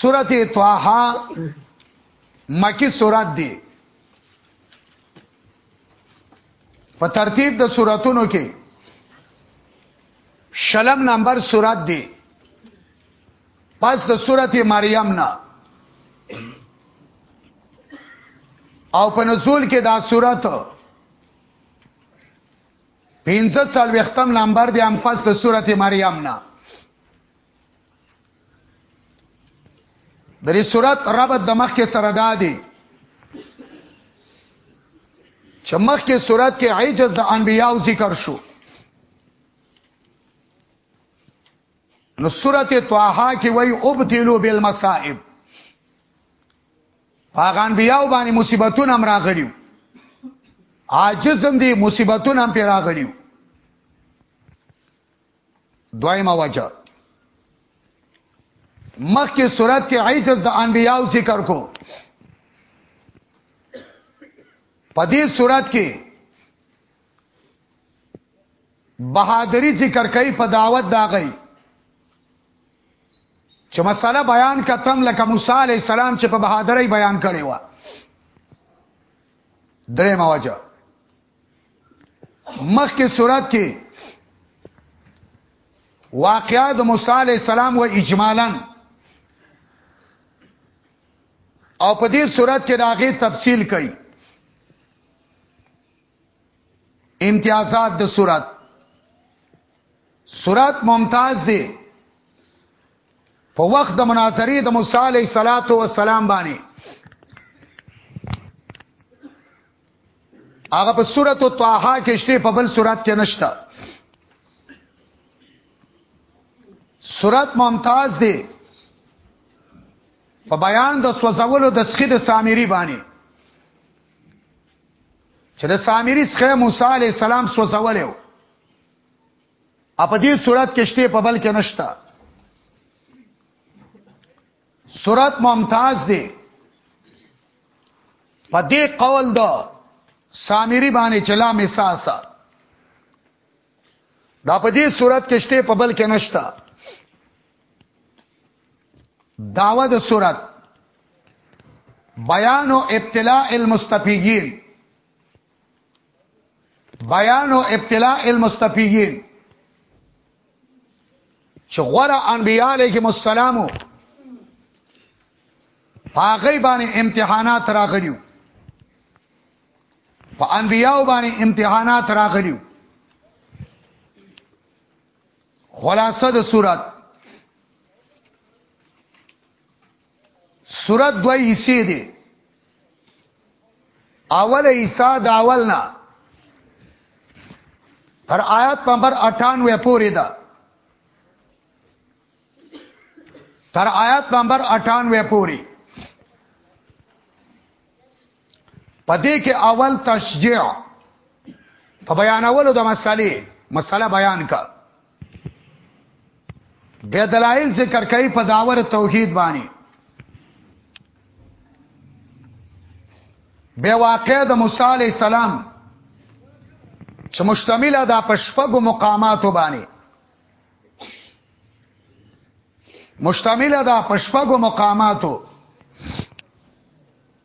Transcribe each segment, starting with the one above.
سورته طه مکی سورات دی په ترتیب د سوراتونو کې شلم نمبر سورات دی پس د سورته مریم نه او په نزول کې دا صورت 15 سال وختم نمبر دی هم پس د سورته مریم نه د دې صورت ربط د مخ کې سره دادي چې مخ کې صورت کې عجز د انبیاو ذکر شو نو صورت طه کې وای ابتلوا بالمصائب هغه انبیاو باندې مصیبتونه هم راغلیو عاجز هم دي مصیبتونه هم پیراغلیو دویمه وجه مخکې صورت کې عجز د انبیاو ذکر کو په دې صورت کې بهادری ذکر کوي په دعوت دا غي چې مسله بیان کتم لکه موسی علی السلام چې په بهادری بیان کړي و درې مواجه مخکې صورت کې واقعا د موسی علی السلام و اجمالا او په دې صورت کې راغې تفصیل کړي امتیازات د صورت صورت ممتاز دی په وخت د مناظرې د موسی علیه السلام باندې هغه په سورۃ طه کې شته په بل سورۃ کې نشته سورۃ ممتاز دی په بیان د سوزولو د سخید سامری باندې چې د سامری څخه موسی علی السلام سوزولیو اپ دې صورت کې شته په بل کې نشتا صورت ممتاز دی په دې قول د سامری باندې چلا مساسا دا په دې صورت کې شته په بل کې نشتا داوا د صورت بیان او ابتلاء المستفیین بیان او ابتلاء المستفیین چې غره انبیاء علیهم السلام هغه باندې امتحانات راغلیو په انبیاء باندې امتحانات راغلیو خلاصه د صورت سورت دوی حصے دی اول حصہ دا اولنا تر آیات نمبر 98 پورې ده تر آیات نمبر 98 پورې پدې کې اول تشجيع په بیانولو د مسالې مسله بیان کا بیا دلایل ذکر کوي په داور توحید باندې بیا واقع د موسی علی السلام چې مشتمل ده په شپږو مقاماتو باندې مشتمل ده په شپږو مقاماتو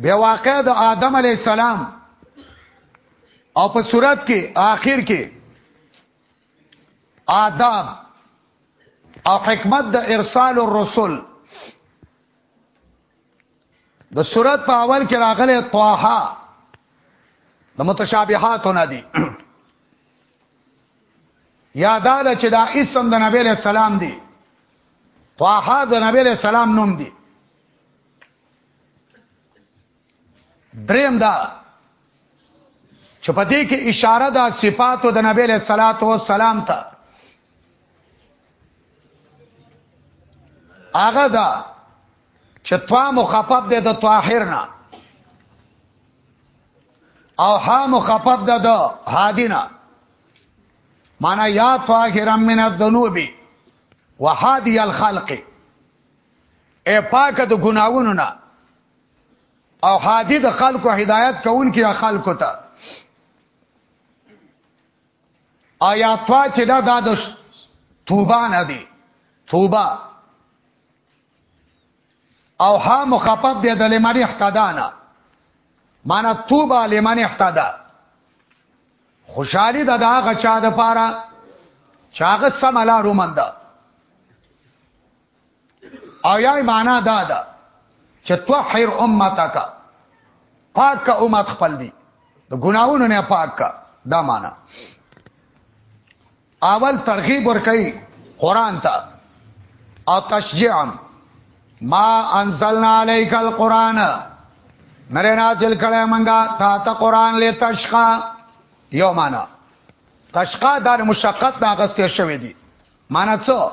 بیا واقع د آدم علی السلام او په صورت کې آخر کې آداب او حکمت د ارسال الرسل د صورت په اول کې راغله طه د متشابهاتونه دي یاداد چې دا اسم د نبی له سلام دی طه د نبی له سلام نوم دی دریم دا چې په دې کې اشاره ده صفاتو د نبی له صلوات و سلام ته هغه دا چې توا مخفف ده د طاهر نه او ها مخفف ده د هادینا معنا یا طاهرا من الذنوب وهادی الخلق اے پاک د ګناوونو نه او هادي د خلکو هدایت کون کې خلکو ته آیا توا چې دا د توبه نه دی توبه او ها مخاطب دی د لمن احتدا نه معنا توبه لمن احتدا خوشحالی د هغه چا د پاره چاغه سملا رومنده او یا معنا دا ده چې طهر امتک پاک امت خپل دي د ګناونو نه پاک کا دا معنا اول ترغیب ورکړي قران ته او تشجيعا ما انزلنا عليك القران نره نازل کړه منګه تا ته قران له تشقا یو معنا تشقا دار مشقت ناغسته شوی دی معنا څه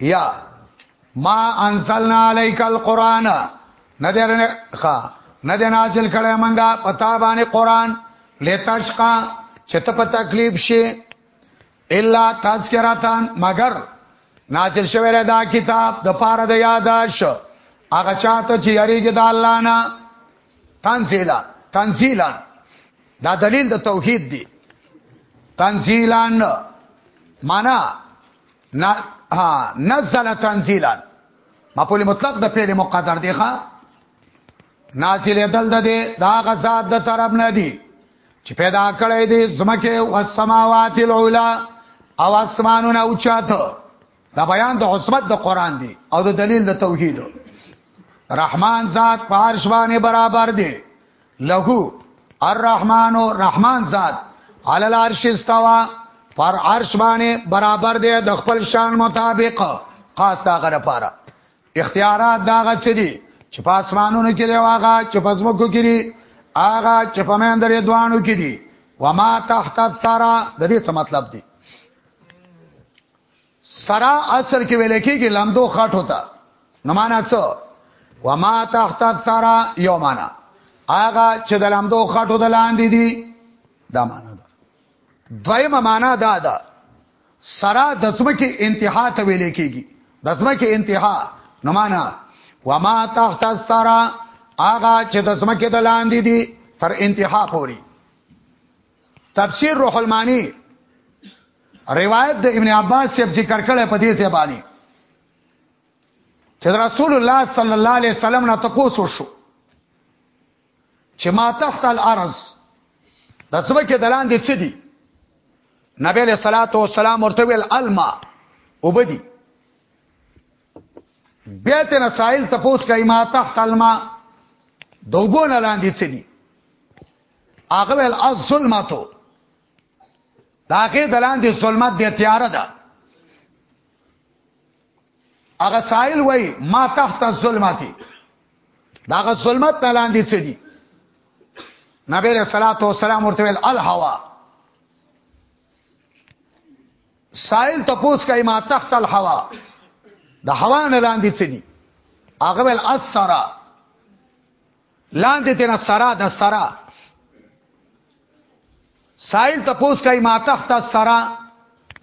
یا ما انزلنا علیک القرآن نه درنه ښا نه د نازل کړه منګه پتا باندې قران لتشقا چې ته په تکلیف شي الا تذکراتان مگر نازل شوی را دا کتاب د پاره د یاداش هغه چاته چې یریږي د الله نه تنزیلا تنزیلا دا دلیل د توحید دی تنزیلا معنا نه ها نزل تنزيلا مفعول مطلق د فعل مقدر دی ښا نازل دل د دې دا غزاد د طرف نه دی چې پیدا کړی دی زمکه او السماوات العلا او اسمانونه اوچات دا بیان د عصمت د قران دی او د دلیل د توحید رحمان ذات پارش باندې برابر دی له الرحمن رحمان ذات علی العرش استوا پر عرش باندې برابر دی د خپل شان مطابق خاص دا غره پاره اختیارات دا غچ دي چې په اسمانونو کې دی واغه چې په زمکو کې دی هغه چې په مندرې دوانو کې دی وما تحت الثرى د دې څه مطلب دی سرا اصل کې ویل کېږي لامدو خټ ہوتا نو معنا څه وما تحت الثرى یومانا هغه چې د لامدو خټو د لاندې دي دا معنا ده دویمه معنا دا ده سرا د سمکه انتها ته ویل کېږي د سمکه انتها نو معنا وما تحت الثرى هغه چې د سمکه د لاندې دي تر انتها پوري تفسیر روح المانی روایت د ابن عباس سے ذکر کړه په دې ځای باندې چې رسول الله صلی الله علیه وسلم نه تاسو شو چې ما تحت الارض د څوکې دلان دي څه دي نبی له صلوات و سلام ورته ویل الما وبدي بیا ته سائل تپوس کوي ما تحت الما دوګو نه لاندې څه دي هغه ول الظلماتو داګه دلان دي ظلمت دي تیار ده هغه سائل وای ما تحت الظلماتي داګه ظلمت دلان دي څه دي نبی رسول الله تو سلام ورته ول الهوا سائل تپوس کای ما تحت الهوا د هوا نه لاندې څه دي هغه ول اثر لاندې تینا سرا د سرا سائل تپوس کوي ما تخت سرا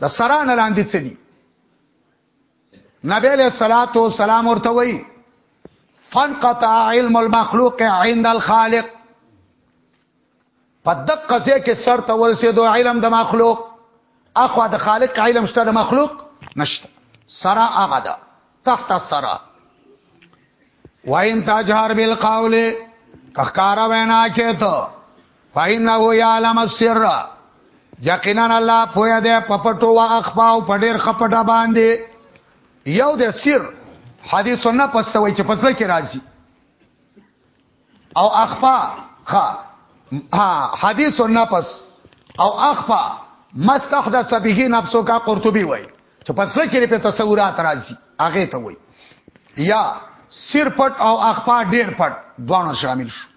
د سرا نه لاندې څه دي نبی له صلوات و سلام ورته وی فنقطع علم المخلوق عند الخالق په دقه ځای کې سر ته ورسېدو علم د مخلوق اخوا د خالق علم شته د مخلوق نشته سرا هغه ده تحت سرا وَإِن تَجْهَرْ بِالْقَوْلِ کخکار وینا کې ته فإنه يعلم السر یقینا الله پوهه ده په پټو او اخفا او په ډېر خپټه باندې یو د سر حدیثونه پسته وای چې پسله کې راځي او اخفا خا ها حدیث النفس او اخفا مستحدث به نفسو کا قرطبي وای چې پس کې په تصورات راځي هغه ته وای یا سر پټ او اخفا ډیر پټ دوه شامل شو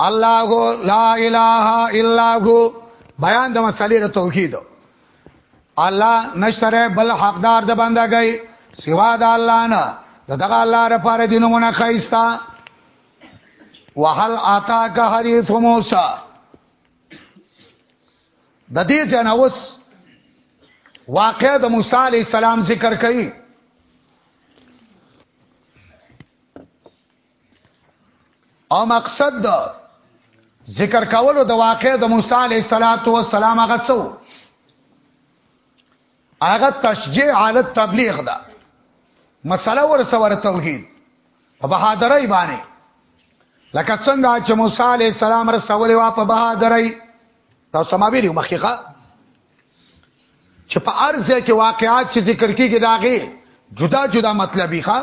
الله لا اله الا هو بیان د مسالې توحید الله نشره بل حقدار د بندګۍ سوا د الله نه دغه الله لپاره دینونه خایستا وهل آتا کا حدیث موسی د دې جنوس واقع د موسی علی السلام ذکر کړي او مقصد دا ذکر کولو د واقع د موسی علیه صلوات و سلام هغه څو هغه تشجیع علی تبلیغ دا مسله ورسره توحید په بهادرۍ باندې لکه څنګه چې موسی علی السلام رسول وا په بهادرۍ تاسو ما ویلو مخکې چې په ارزه کې واقعات چې ذکر کیږي داغه جدا جدا مطلبي ښا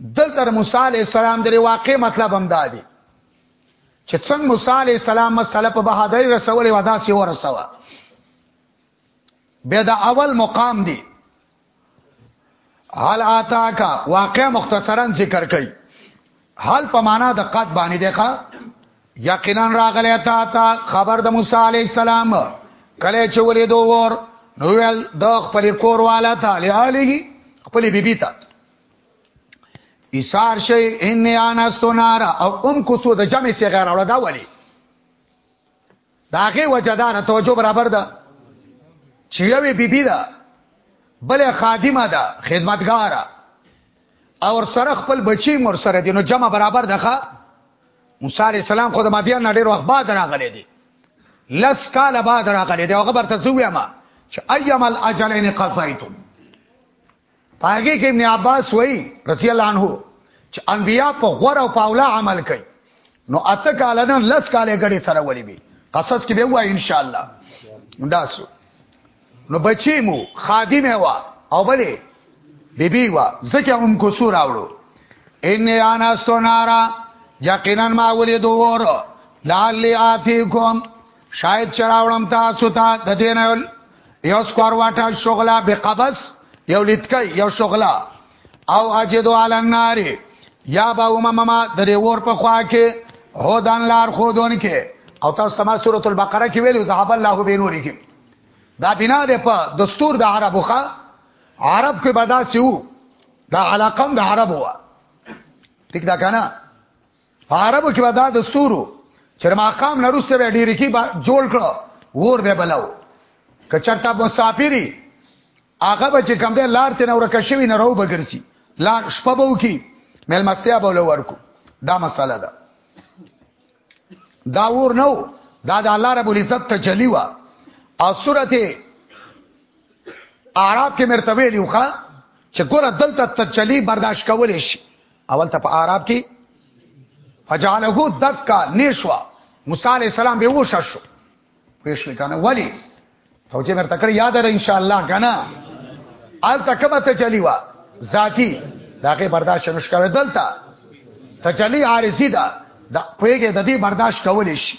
دلته موسی علی السلام درې واقع مطلب هم دادي چې څنګه موسی علی السلام مسله په بهادری رسولې ودا سی ورسوه بیا دا اول مقام دی حال آتا کا واقع مختصرا ذکر کړي حال په معنا د قد باندې ده ښا یقینا راغلی تا تا خبر د موسی علی السلام کله چې ولې دوه ور نو ول د خپل کور والا ته لهالي خپل بیبي ته ایثار شي ان انستو نار او ام کوسو د جمع سی غیر اوردا ولی داغه وجدان توجه برابر ده چې یوې بیبي ده بلې خادمه ده خدمتګاره او سره خپل بچی مور سره دینو جمع برابر دغه موسی علی السلام خو د مدین نړۍ وخت بعد راغلی دی لس کال بعد راغلی دی هغه برته زوی ما چې ايام الاجلین قضایتم پاګه کې ابن عباس وای رضی الله عنه چې انبیا په غور او پاولا عمل کوي نو اته کال نه لس کال غړي سره ولي به قصص کې به وای ان شاء الله داسو نو بچی مو خادمه وا او بلې بیبي وا زکه هم کو سور راوړو ان اناستو نارا یقینا ما ولیدو ور لعلی آتیکم شاید چې راوړم تاسو ته د دین یو سکور واټه شغله به قبس یو لیدکې یو شغله او اجدو علی النار یا با ومما د ریور په خوا کې هودان لار خودون کې او تاسو تما سورۃ البقره کې ویلو ذهب الله بنور کې دا بنا ده په دستور د عربو ښا عرب کې بدا سیو دا علاقم د عربو ټیک دا کنه په عربو کې ودا د ستورو چې ما قام نه روسته به ډیر کی جوړ کړو ور به بلاو کچرتا مسافری هغه به چې کم ده لار ته نور کښوی نه راو بګرسی لا شپه بو کی مل مستیا بوله ورکو دا مساله ده دا ور نو دا د الله رب العزت تجلی وا او سورته اعراف کې مرتبه لیوخه چې ګوره دلته تجلی برداشت کول شي اول ته په عرب کې فجعله دکا نشوا موسی علی السلام به وښ شو پېښ کنه ولی توجه ورته کړ یاد را ان شاء الله کنه ال تکبه ته چلی وا ذاتی داګه برداشت نشکره دلته تجلی عارضی دا د پویګه د دې برداشت کول شي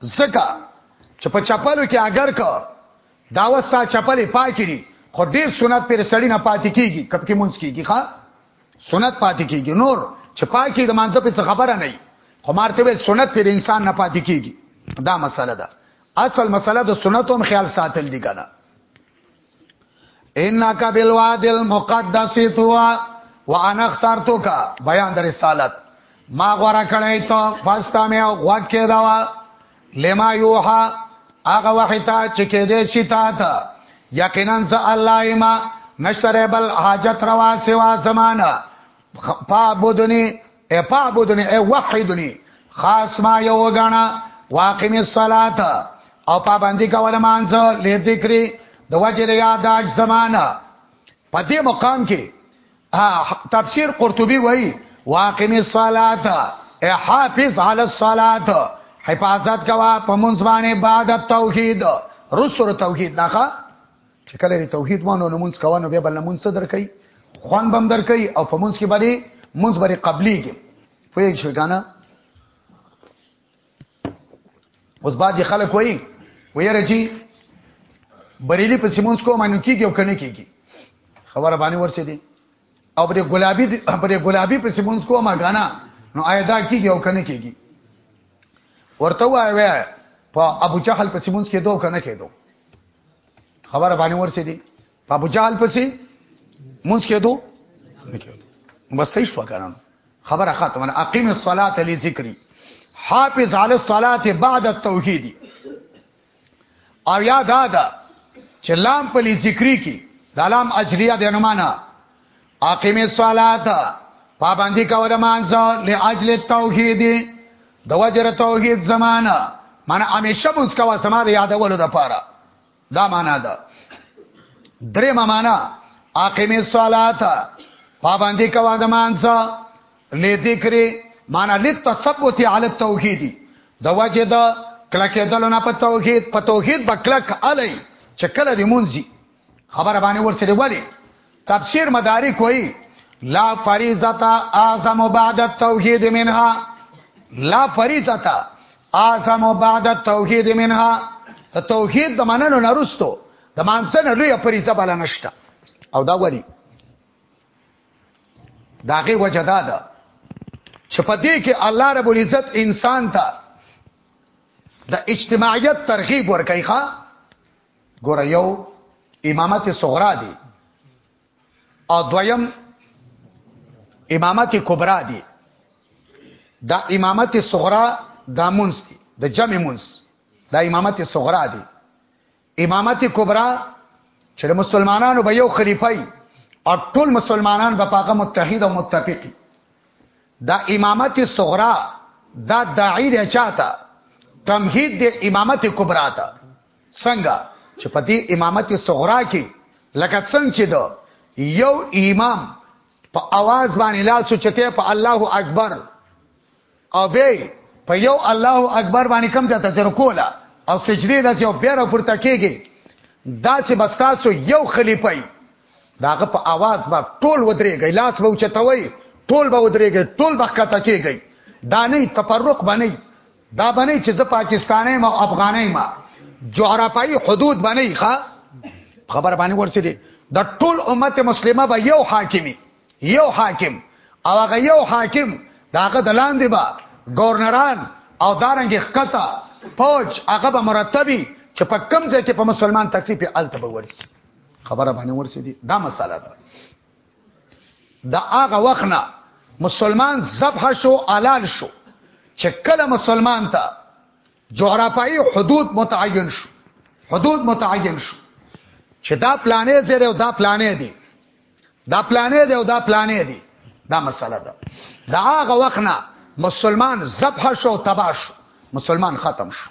زکه چې په چپلو کې اگر کا دا وستا چپلې پاکې دي خو ډیر سنت پر سړی نه پاتې کیږي کب کې مونږ کیږي ښا سنت پاتې کیږي نور چې پاکې د مانځ په خبره نه خو مارته ویل سنت پر انسان نه پاتې کیږي دا مسله ده اصل مسله د سنتو هم خیال ساتل دي کنه انک بالواد المقدس توا وانا اخترتک بیان در رسالت ما غوړه کړی ته فاستا مې او غوږ کې دا لما یوها هغه وخت چې کې دې شي تا ته یقینا ز الله ما نشره بل حاجت روا سوا زمانہ پابودنی اے پعبدنی اے وحیدنی خاص ما یو غانا واقم الصلات او پابندی کوله مانځ لې ذکرې د وجه د یاد د زمانہ په دې مقام کې تفسیر قرطبي وایي واقم الصلات اے حافظ علی الصلات حفاظت کوا په منځ باندې بعد توحید رسره توحید نه چې کله دې توحید وانه نو مونږ کوانو بیا بل مونږ صدر کوي خوان بم در کوي او په مونږ کې باندې مونږ باندې قبليږي پوهیږئ شو کنه اوس باندې خلک وایي ویره جی بریلی په سیمونز کو مانو کیږي او کنه کیږي خبره باندې ورسې دي او بری ګلابي بری ګلابي په سیمونز کو ما غانا نو آیا دا کیږي او کنه کیږي ورته وایي په ابو جهل په سیمونز کې دوه کنه کېدو خبره باندې ورسې دي په ابو جهل پسې مونږ کېدو نه کېدو بس صحیح شو کنه خبره ختمه اقیم الصلاه لذکری حافظ علی الصلاه بعد التوحید او یاد ادا چې لام په لذکری کې د لام اجریه د نمانه اقیم الصلات پابندی کو د مانځه لاجل التوحید د وجر توحید زمانہ من همیشه بوس کوا سما د یادولو د پاره دا معنا ده درې معنا اقیم الصلات پابندی کوا د مانځه لذکر معنا لتثبت علی التوحید د وجه د کلکې دلونه په توحید په توحید بکلک علی چې کله دی مونږی خبره باندې ورسره ولی تفسیر مدارک وایي لا فریضه اعظم بعد التوحید منها لا فریضه اعظم بعد التوحید منها ته توحید د مننو نرستو د مانسن لوی فریضه بل نشته او دا ولی داغه وجه دا ده چې په دې کې الله رب العزت انسان ته د اجتماعیت ترغیب ورکړي ښا ګور یو امامت صغرا دی او دویم امامت کبرا دی دا امامت صغرا دا منس دی د جمع منس دا امامت صغرا دی امامت کبرا چې مسلمانانو به یو خلیفای او ټول مسلمانان به پاګه متحد او متفقی دا امامت صغرا دا داعی دی چاته تمهید د امامت کبرا ته څنګه چې په دې امامت صغرا کې لکه څنګه چې دو یو امام په आवाज باندې لاس چته په الله اکبر او به په یو الله اکبر باندې کم ځاته چې رکولا او سجدي د یو بیر پورته کېږي دا چې بس تاسو یو خلیفہ داغه په आवाज با ټول ودرېږي لاس به چتوي ټول به ودرېږي ټول به کته کېږي دا نه تفرق باندې دا باندې چې زه پاکستاني ما افغاني ما جغرافیایي حدود باندې ښا خبر باندې ورسېدي د ټول امت مسلمه به یو حاکمی یو حاکم او هغه یو حاکم داغه دلاندې با گورنران او دارنګ خطا فوج هغه به مرتبي چې په کم ځای کې په مسلمان تکلیف الته به ورسي خبره باندې ورسي دي دا مساله ده دا هغه وخت نه مسلمان ذبح شو حلال شو چې کله مسلمان ته جغرافیایي حدود متعین شو حدود متعین شو چې دا پلانې زره او دا پلانې دي دا پلانې دی او دا پلانې دی دا مسله ده دا هغه وخت نه مسلمان ذبح شو تباش مسلمان ختم شو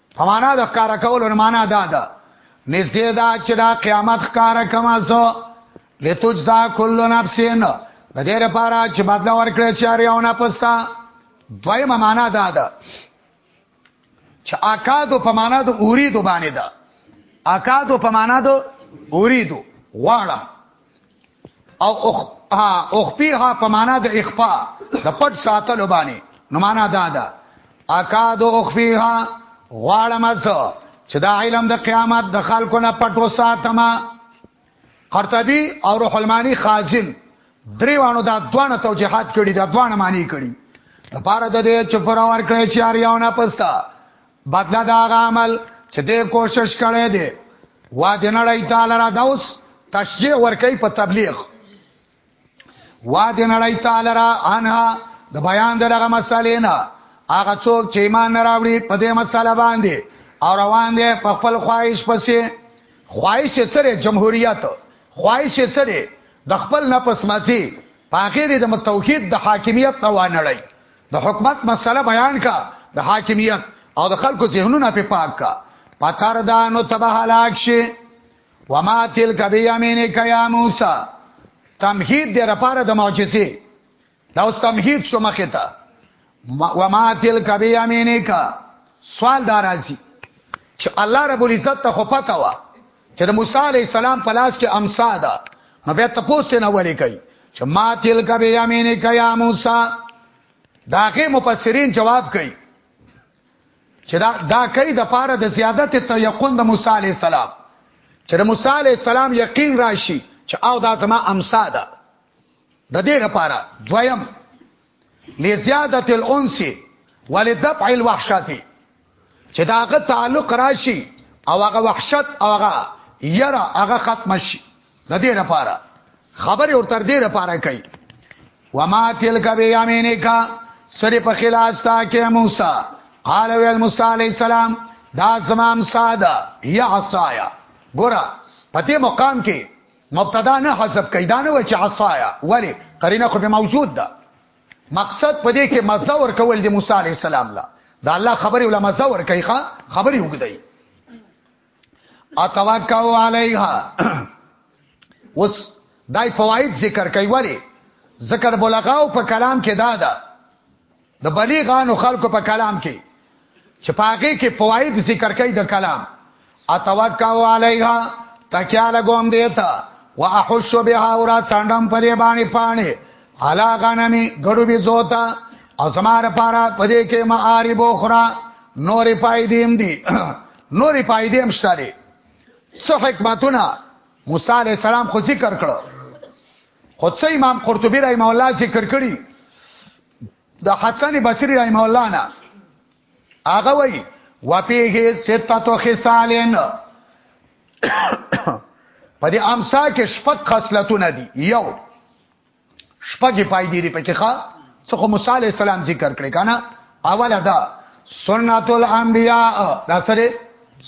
په معنا د ښکارا کول او معنا دا ده نږدې دا چې دا قیامت ښکارا کما زو لتجزا کل نفسین د دې لپاره چې بدل ورکړي چې اړیاونه پستا دویمه معنا دا ده چې اکادو په معنا د اوریدو باندې ده اکادو په معنا د اوریدو غواړم او اخ ها اخفيها په معنا د اخفا د پټ ساتلو باندې نو معنا دا ده اکاد اخفيها غواړم زه چې دا علم د قیامت د خلکو نه پټ وساتم قرطبي او روح المانی خازن دریوانو دا دوانه توجيهات کړي دا دوانه معنی کړي لپاره د دې چې پر اور کړی چې اړ یو نه پستا بدلا دا عمل چې دې کوشش کړي دي وا دې نړۍ تعالی را داوس تشجیع ورکي په تبلیغ وا دې نړۍ تعالی را انها د بیان دغه مسالې نه هغه څوک چې ایمان نه راوړي په دې مسله باندې او روان دي په خپل خواهش پسې خواهش سره جمهوریت خواهش سره د خپل نفس مزي پاګری د متوحید د حاکمیت نه وانړی د حکومت مسله بیان کا د حاکمیت او د خلکو ذهنونه په پاک کا پتر دانو تبه هلاک شي وما تلک بیامینک یا موسی تمهید دی لپاره د معجزې دا اوس تمهید شو مخه ته وما تلک بیامینک سوال دارازي چې الله رب العزت ته خو پتا و چې د موسی علی السلام په لاس کې امسا ده نو بیا تاسو نه ولې کوي چې ما تل کا بیا مینه کیا موسی داغه مفسرین جواب کوي چې دا دا کوي د پاره د زیادت تیقن د موسی علی السلام چې د موسی علی السلام یقین راشي چې او دا زما امسا ده د دې لپاره دویم لزیادت الانس ولدفع الوحشت چې داغه تعلق راشي او هغه وحشت او هغه یرا هغه ختم شي د دې لپاره خبره ور تر دې لپاره کوي وما تلک بیامینکا سری په خلاص تا کې موسی قال ویل موسی علی السلام دا زمام ساده یا عصایا ګور په دې مقام کې مبتدا نه حذف کړي دا نه و چې عصایا ولی قرینه خو به موجود ده مقصد په دې کې مزه ور کول د موسی علی السلام لا دا الله خبري ولا مزه ور کوي ښا خبري وګدای اتوکاو علیها وس دای فواید ذکر کوي ولی ذکر بلغاو په کلام کې دا ده د بلیغانو خلکو په کلام کې چې پاګه کې فواید ذکر کوي د کلام اتوکاو علیها تکیا لګوم دیتا واحش بها ورا څنډم په دې باندې پانی علا غنمی غړو بي زوتا او سمار پارا پدې کې ما آری بوخرا نورې پای دیم دی نورې پای دیم شتاري څه حکمتونه موسی علی السلام خو ذکر کړو خود سه امام قرطبی رحم الله ذکر کړی د حسن بصری رحم الله نه هغه وای وپیه ستاتو خصالن په دې امسا کې شپږ خصلتونه دي یو شپږ پایدې لري پکې ښا څخه موسی عليه السلام ذکر کړی کنه اوله دا سنت الانبیاء دا سره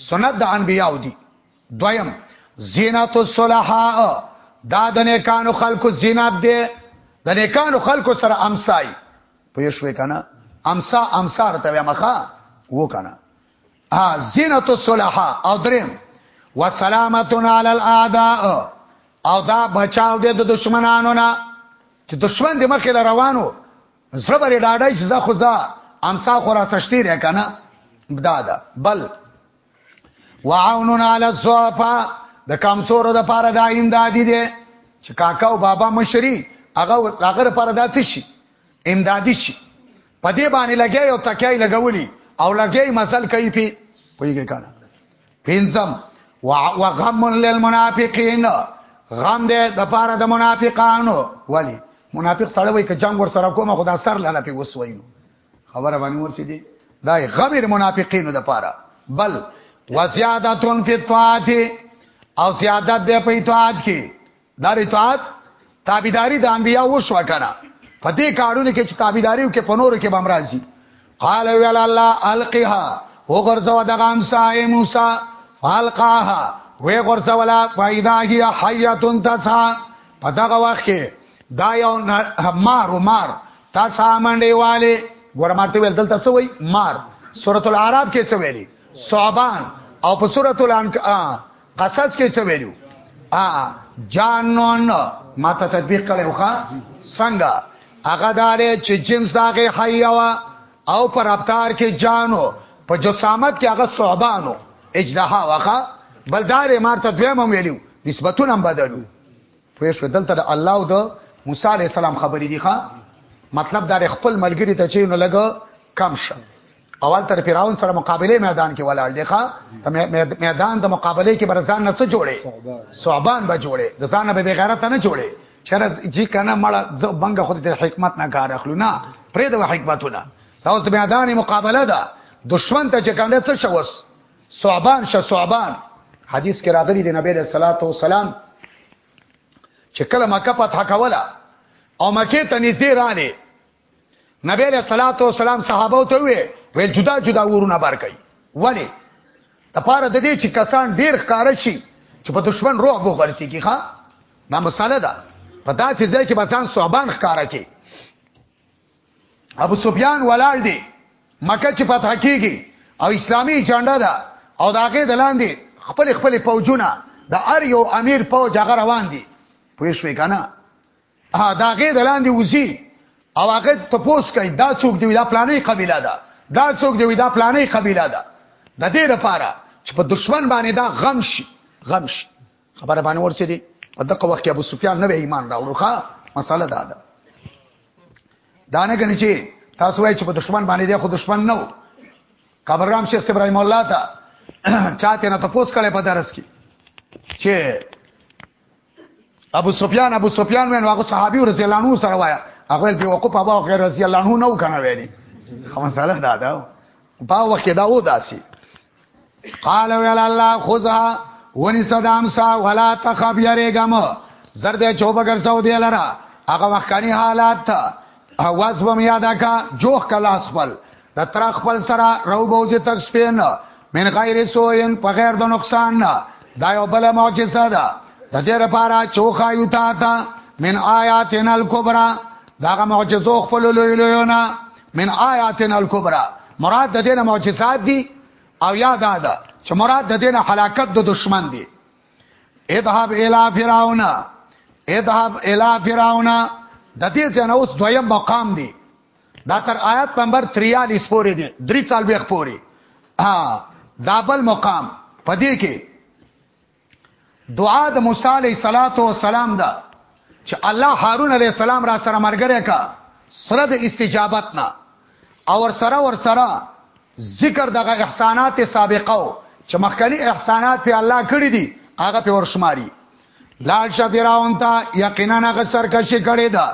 سنت د انبیاء دي دویم زینت الصلحاء دا د نیکانو خلکو زینت دی د نیکانو خلکو سره امسای پوه شوې کنه امسا امسار ته مخه و کنه ها زینت الصلحاء او دریم وسلامتون علی الاعداء او دا بچاو دی د دشمنانو نه چې دشمن دې مخې روانو زړه بری ډاډای چې زه خو زه امسا خو را سشتي رې کنه دا دا بل وعون علی الصفا د کمزورو د پاره د امدادي دي چې کاکا او بابا مشري هغه هغه لپاره داتې شي امدادي شي په دې باندې لګي او تکای لګولي او لګي مسل کوي پی پویږي کنه پینځم وغم للمنافقین غم دې د پاره د منافقانو ولی منافق سره وای ک جنگ ور سره کومه خدا سر لاله پی وسوینو خبره باندې ورسې دي دا غمر منافقینو د پاره بل وزیادتون فی طاعت او زیادت به په اطاعت کې دا اطاعت تابعداري د انبیا وشو کنه په دې کارونه کې چې تابعداریو کې پنورو کې بمرازي قال ویل الله القها او غرزو دغه امسا موسی فالقاها وی غرزو ولا فایدا هی حیاتن تسا په دغه وخت کې دا یو مار مار تا څا منډي والي ګور مارته ویل دلته څه وای مار سورۃ الاعراف کې څه ویلي صعبان او په سورۃ الانک قصص کې څه ویلو ا جانون ما ته تطبیق کړو ښا څنګه هغه دار چې جنس داغه حیوا او پر ابتار کې جانو په جسامت کې هغه صعبانو اجدها وقا بلدار مارته دویم ویلو نسبتونه بدلو پوه شو دلته د الله او د موسی عليه السلام خبرې دي ښا مطلب دا خپل ملګری ته چې نو لګ کم شه اول تر فراون سره مقابله میدان کې ولاړ دی ښا میدان د مقابله کې برزان نه څه جوړي صعبان به جوړي د ځان به بغیرت نه جوړي چرز جی کنه مړ ز بنګ خود ته حکمت نه کار اخلو نه پرې د حکمتونه دا اوس میدان مقابله ده دشمن ته چې کنده څه شوس صعبان شه صعبان حدیث کې راغلی دی نبی رسول الله والسلام چې کله مکه فتح کوله او مکه ته نږدې رانه نبی له صلوات و سلام صحابه ته وی ویل جدا جدا ورونه بار کوي ولی د پاره د دې چې کسان ډیر ښکار شي چې په دشمن روح بو غرسي کی ښا دا مساله ده په داسې ځای کې بسان صحابان ښکارا کې ابو سفیان ولاړ دی مکه چې فتح کیږي او اسلامی جنډه ده او داګه دلاندې خپل خپل پوجونه د ار یو امیر پوج هغه روان دي پوه شوې کنه ها داګه دلاندې وزي او هغه تپوس کوي دا څوک دی دا پلانې قبيله ده دا څوک دی دا پلانې قبيله ده د دې لپاره چې په دشمن باندې دا غم شي غم شي خبره باندې ورسې دي په دغه وخت کې ابو سفیان نه ایمان راوړو ښا مساله دا ده دا نه کني چې تاسو وایئ چې په دشمن باندې دی خو دشمن نه و کبرام شیخ ابراهیم الله تا چاته نه تاسو کړه په درس کې چې ابو سفیان ابو سفیان وین هغه صحابي رضی الله عنه سره وایا هغه په وقوف ابو غیر رضی الله عنه نو کنه ویلي خو مساله دا ده په وخت دا و داسي قال ویل الله خذها ونی صدام سا ولا تخب یریګم زرد چوب ګرځاو دی لرا هغه وخکانی حالات ته اواز بم یادا کا جوخ کلا خپل د تر خپل سره رو بوج تک سپین من غیر سوین په غیر د نقصان نه دا یو بل معجزه ده د دې لپاره چوخا یوتا تا من آیاتنا الکبرى داغه معجزو خپل لوی لویونه من آیاتنا الکبرى مراد د دینه معجزات دي او یاد ده چې مراد د دینه هلاکت د دشمن دي اذهب الى فرعون اذهب الى فرعون د دې څنګه اوس دویم مقام دی دا تر آیات نمبر 43 پورې دی درې څلويخ پورې ها دابل مقام پدې کې دعا د موسی علیه صلوات و سلام ده چې الله هارون علیه السلام را سره مرګره کا سره د استجابت نه او ور سره ور سره ذکر دغه احسانات سابقه چې مخکنی احسانات په الله کړی دي هغه په ورشماري لال شفیراون ته یقینا هغه سرکشي کړی دا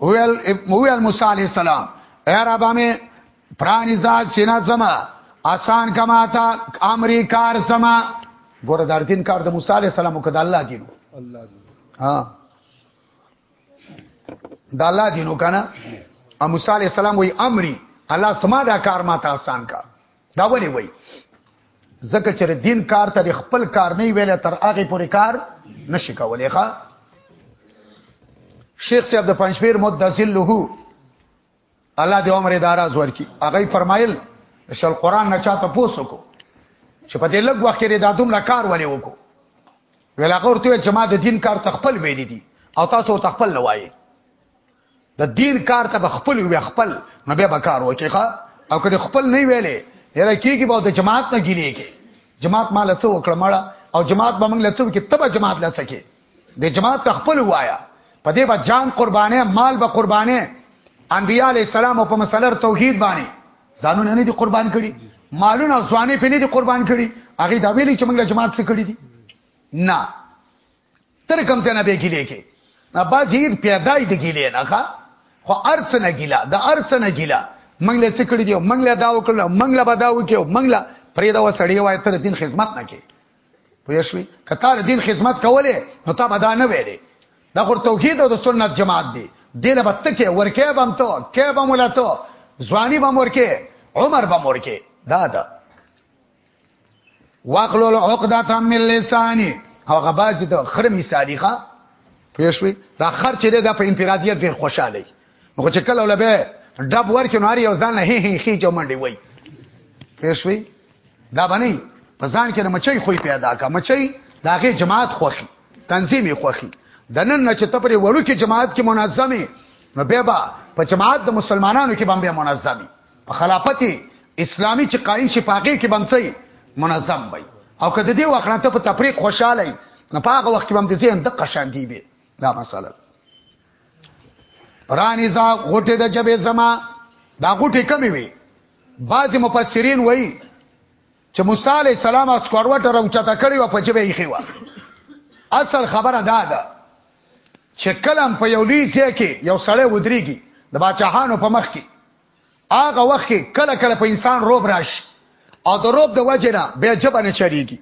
ویل ویل موسی علیه السلام اے رب امه پرانی ذات سینا زما آسان کما تا امری کار زما ګوره دا دین کار د موسی علی السلام او کده الله دینو الله ها دا الله دینو کنه ا موسی علی السلام وی امری الله سما دا کار ما ته آسان کا دا ولي وی زکه چې دین کار ته خپل کار نه ویل تر هغه پورې کار نشي کولای ښا شیخ صاحب د پنځپیر مدذله الله دې عمر داراز ورکی هغه فرمایل شل قران نه چاته پوسوکو چې په دې لږ وخت کې دا دومره کار ولې وکړو ویلاغه ورته چې ما د دین کار تخپل ویل دي او تاسو تخپل نه وایي د دین کار ته خپل وی خپل نو به کار وکړي او کله خپل نه ویلې یره کیږي به د جماعت نه ګیریږي جماعت مال څه وکړه مړه او جماعت به موږ لڅو کې تبه جماعت لڅکه د جماعت تخپل وایا په دې با جان قربانه مال به قربانه انبیاء علی السلام په مسلر توحید باندې ځانونه نه دي قربان کړي مالونه او ځواني په نه دي قربان کړي هغه دا ویلي چې موږ جماعت څخه کړی دي نه تر کوم څه نه به ګیلې کې نه باجیر پیدای د ګیلې نه ښا خو ارڅ نه ګیلا د ارڅ نه ګیلا موږ له څه کړی دی موږ له دا وکړل موږ له بدا وکړو موږ له پرې دا وسړی وای تر دین خدمت نه کې پوه شوي کته دین خدمت کوله نو تا به دا نه ویلې دا خو توحید او سنت جماعت دی دله به تکه ورکه بم ته کې بم ولته ځواني بم ورکه عمر بم ورکه دا دا واقلو العقده من لساني هغه باز د خره مثالی ښا پوه شوي دا خر چې د په امپراتوریت ډیر خوشاله نو چې کله ولبه ډب ورکې نو هر یو ځان هي هي خي جو منډي وای پېښوي دا باندې په ځان کې مچي خوې پیدا کا مچي داغه جماعت خوخي تنظیمي خوخي د نن نه چې تپري وړو کې جماعت کې منظمي نو به با په جماعت د مسلمانانو کې باندې منظمي په خلافت اسلامی چې قائم شي پاګه کې باندې منظم وي او کله دې وخت نه ته په تفریق خوشاله نه پاګه وخت کې باندې ځین د قشان دی به دا مسله پرانی زا غټه د جبه زما دا غټه کمی وي بعض مفسرین وایي چې موسی علی السلام اس کوروټه راوچته کړی او په جبه یې خېوا اصل خبره دا ده چې کلم په یو لیسه کې یو سړی ودریږي د باچاهانو په مخ کې هغه وخت کې کله کله په انسان روب راشي او د روب د وجه نه بیا جبه نه چریږي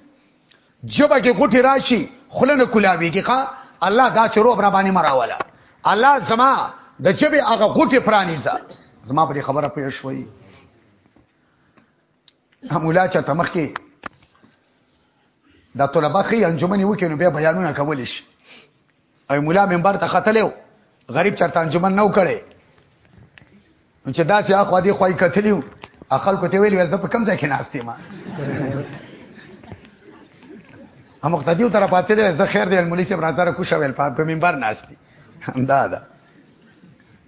جبه کې غټي راشي خله نه کولاویږي ښا الله دا چې روب را باندې مراواله الله زما د جبه هغه غټي پرانیزه زما په خبره پوه شوي همولا چې تمخ کې دا طلبه خي انجمن یو کې نو بیا بیانونه کول شي او مولا منبر ته ختلو غریب چرته انجمن نو کړي نو چې دا چې اخو دې خوای کتلیو اخل کو ته ویل ول زه په کم ځای کې ناشته ما هم مقتدیو تر پاتې ده زه خیر دې مولوی صاحب راځره کوښه ویل په منبر ناشتي همدا ده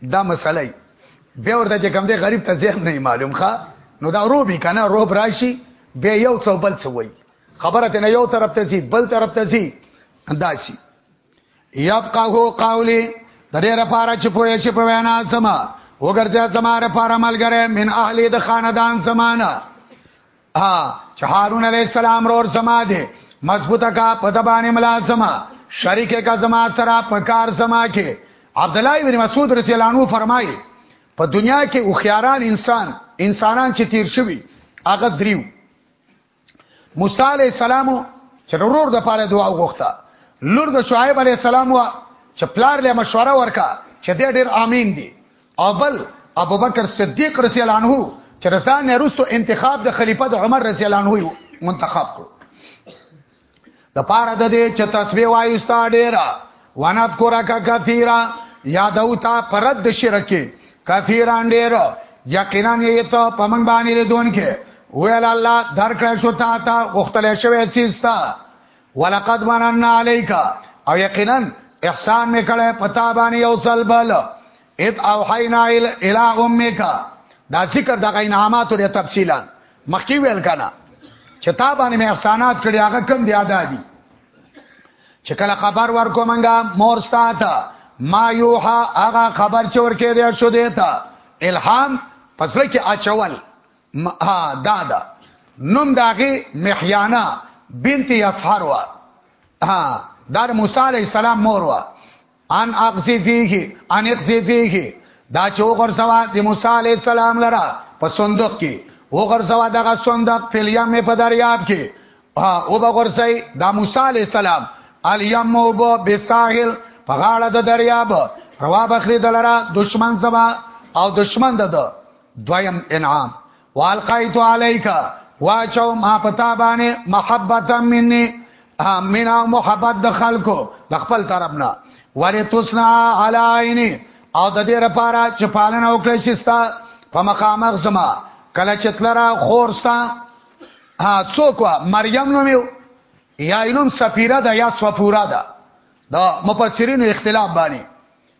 دا مسله بیا ورته چې کم دی غریب ته زیان نه معلوم ښا نو دا روبي کنه روب راشي بیا یو څو بل څه وای خبره ته نه یو طرف ته زی بل طرف ته زی انداسي یبقه قولی د دې لپاره چې پوهه شي په وینا سما وګرځه زماره لپاره ملګری من اهلی د خاندان زمانہ ها چې هارون علی السلام رور زما دی مضبوطه کا په د باندې ملازمه شریک کا زما سره په کار زما کې عبد الله ابن مسعود رضی الله عنه فرمایي په دنیا کې او خياران انسان انسانان چې تیر شوي هغه دریو موسی علی السلام چې ورور د پاره دعا وغوښته لور د شعیب علی السلام وا چې پلار له مشوره ورکا چې دې ډېر امین دي او بل ابو بکر صدیق رضی الله عنه چې رضا نه رسو انتخاب د خلیفہ د عمر رضی الله عنه منتخب کړ د پاره د دې چې تسبیح وایستا ډیر ونات کورا کا کثیرا یادو تا پرد شرک کثیران ډیر یقینا یې ته پمن باندې دون کې ویل الله درکړ شو تا تا غختل شوی سیستا ولقد مننا عليك او یقینا احسان میکړه پتا باندې یو ځل بل اذ اوحینا الی امک دا ذکر دغه انعامات لري تفصیلا مخکې ویل کنا چې تا باندې مې احسانات کړی هغه کم دی ادا دي چې کله خبر ورکو منګه مور ساته ما یوها هغه خبر چې ورکې دی شو دی ته الهام پسله کې اچول ها دا دا نوم داغه محیانا بنت یسحر وا ها دا موسی علی السلام مور وا ان اقزی فیه ان اقزی فیه دا چوغر سوا د موسی علی السلام لرا په صندوق کې وغر سوا دغه صندوق په لیمه په دریاب کې او بغور سي دا موسی علی السلام الیم او به ساحل په غاړه د دریاب روا بخری دلرا دشمن سوا او دشمن دده دویم انعام والقیت علیک واچو ما پتا باندې محبت مني مینا محبت د خلکو د خپل طرف نه ولی تسنا علی عینی او د دې لپاره چې پالنه وکړې چې ستا په مخامخ زما کله چې تلرا خورستا ها څوک مریم نو میو یا علم سفیره ده یا سفوره ده دا مفسرین اختلاف باندې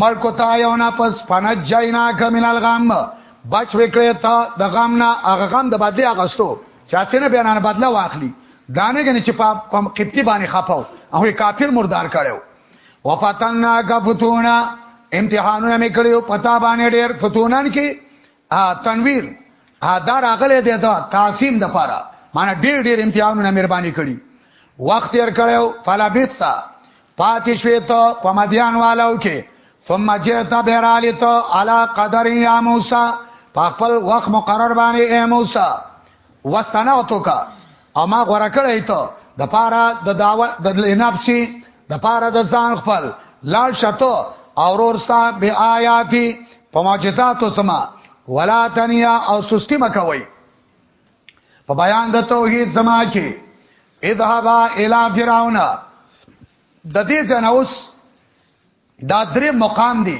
مرکو تا یو نه پس پنځ جینا کمن الغم بچ وکړی تا د غم نه هغه غم د بدلی اغستو چا سینه بیان نه بدلا واخلی دانه غنی چې په قبطی باندې خپاو او کافر مردار کړو وفتننا کفتونا امتحانونه میکړیو پتا باندې ډیر فتونان کې تنویر دا راغله د تاسیم د پاره معنی ډیر ډیر امتحانونه مهرباني کړی وخت یې کړو فلا بیت پاتې شوې ته په مدیان والو کې ثم جئت برالیت علی قدر یا موسی په خپل وخت مقرر باندې اے موسی واستنوتو کا او ما غره کړی ته د پاره د دعوت د لنفسي د پاره د ځان خپل لاړ شتو او ورستا به آیاتی په معجزاتو سما ولا تنیا او سستی مکوي په بیان د توحید زما کې اذهبا الی فرعون د دې جنوس دا درې مقام دي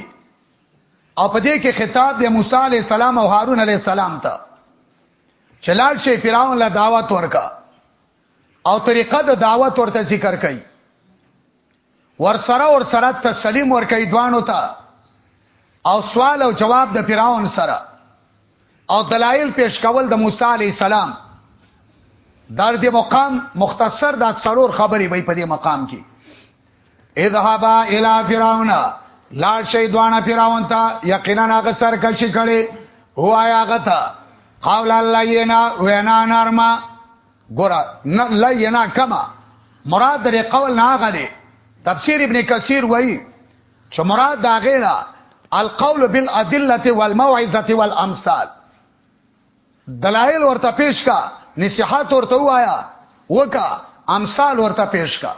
او په دې کې خطاب د موسی علی السلام او هارون علی السلام ته چلاړ شي فرعون له دعوت ورکا او طریقه د دعوت ورته ذکر کړي ورسره ورسره تسلیم ورکړي دوانو ته او سوال او جواب د فراون سره او دلایل پیش کول د موسی علی السلام در دې مقام مختصر دا څلور خبرې به په دې مقام کې اذهبا الى فرعون لا شي دوانه فرعون ته یقینا هغه سرکشي کړي هو هغه ته قول الله ینا وینا نرمه ګور نه لینا کما مراد در قول نه غلي تفسیر ابن کثیر وایي چې مراد دا غینا القول بالادله والموعظه والامثال دلائل ورته پیش کا نصيحت ورته وایا وکا امثال ورته پیش کا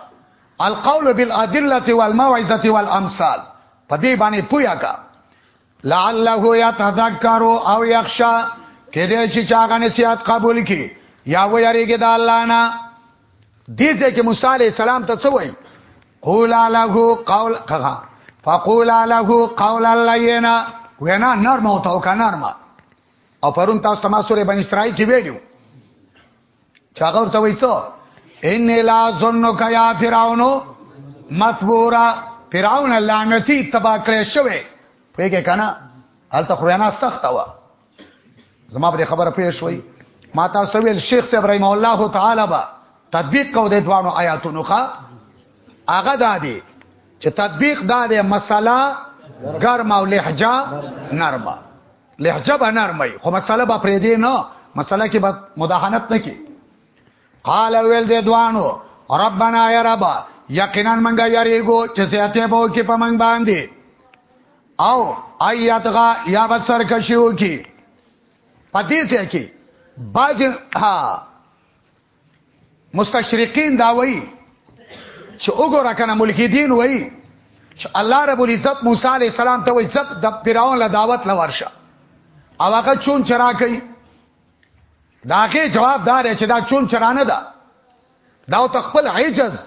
القول بالادله والموعظه والامثال په دې باندې پویا کا لعله یتذکر او یخشا کې دې چې چاغه نصیحت قبول کړي یا و یریګه د الله نه دې ته کې موسی علی السلام ته څه وایي قول له قول قغا فقول له قول لینا وینا نرمه او تو کا نرمه او پرون تاسو ما سورې بن اسرائیل کې ویلو چاغه ورته وای څو ان لا ظنک یا فرعون مذبورا فرعون لعنتی تبا کړی شوی پیګه کنه هلته خو نه سخت و زما پر خبره پیښ شوی ما تاسو ویل شیخ صاحب رحم الله تعالی با تطبیق کو د دوانو آیاتونو ښا هغه دادی چې تطبیق دا د مسله ګرم او لهجه نرمه لهجه به نرمه خو مسله به پرې دی نه مسله کې به مداهنت نه کی قال ویل دې دوانو ربنا یا رب یقینا منګه یریګو چې سیاته به کې په منګ باندې او ایتغا یا بسر کشیو کی پتی سے کی باج ها مستشرقین دا وایي چې وګوره کنه ملحدین وایي چې الله رب العزت موسی علی السلام ته وایي زب د فرعون له دعوت لورشه او هغه چون چرا کوي داګه جواب دار چې دا چون چرا نه ده دا او خپل عجز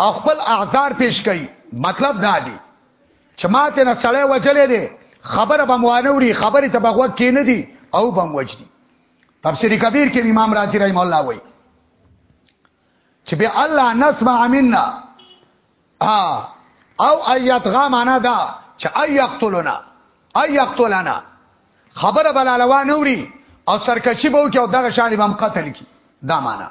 او خپل اعذار پیش کوي مطلب دا دی چې ماته نه سړی وجلې دي خبره به موانوري خبره ته بغوت کې نه دي او بم وجدي تفسیر کبیر کې امام رازی رحم الله وایي چې به الله نسمع منا ها او ایت غا معنا دا چې ای یقتلنا ای یقتلنا خبره بلالوا نوري او سرکشي بو کې او دغه شان امام قتل کی دا معنا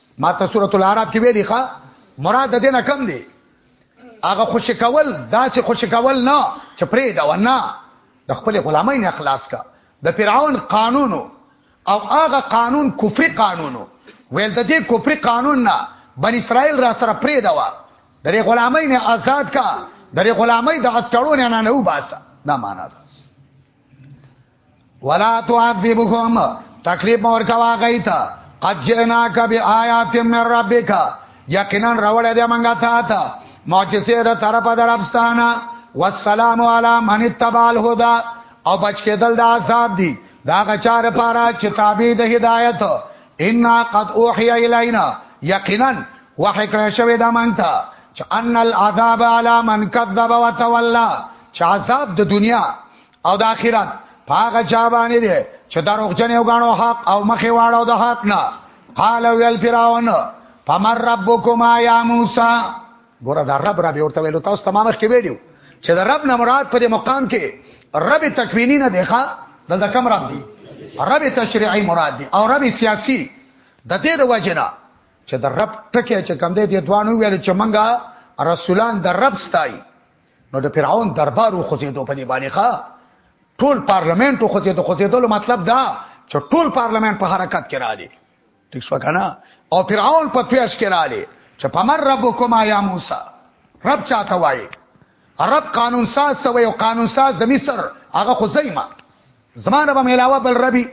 ما ته سورۃ الاعراف کې ویلي ښا مراد دې نه کم دی هغه خوشی کول دا چې خوشی کول نه چې پرې دا ونه د خپل غلامۍ نه خلاص کا د فرعون قانونو او هغه قانون کفري قانونو ویل د دې کفري قانون نه بن اسرائیل را سره پرې دا و د غلامۍ نه آزاد کا د غلامۍ د اټکړو نه نه وباسه دا معنا ده ولا تعذبهم تکلیف مور کا واغی تا قد جئناک بآیات من ربک یقینا راول دې منګه تا تا معجزه در طرف درپستانه والسلام علی من اتبع الهدى او بچ کېدل د عذاب دی دا غچار پارا چې تابع د هدایت ان قد اوحي الینا یقینا وحی کړی شوی دا مونږ ته چې ان العذاب علی من کذب وتولى چې عذاب د دنیا او د اخرت پاګه چا باندې دي چې دروغجن یو غاڼو حق او مخې واړو د حق نه قال ویل فرعون فمر ربکما یا موسی ګوره دا رب رب ورته ویلو تاسو تمام مخ کې ویلو چې دا رب نه مراد په دې مقام کې رب تکوینی نه دی ښا دلته کم رب دی رب تشریعی مراد دی او رب سیاسی د دې د وجنه چې د رب ټکی چې کم دی د دوانو ویل چې منګه رسولان د رب ستای نو د فرعون دربار و خوځېدو په دې باندې ښا ټول پارلمنت و خوځېدو خوځېدلو مطلب دا چې ټول پارلمنت په حرکت کې را دي ټیک شو کنه او فرعون په پیش کې را دي چې پمر ربکما یا موسی رب چاته وایي رب قانون ساز ته وایي او قانون ساز د مصر هغه خو زېما زمانه به ملاوه بل ربي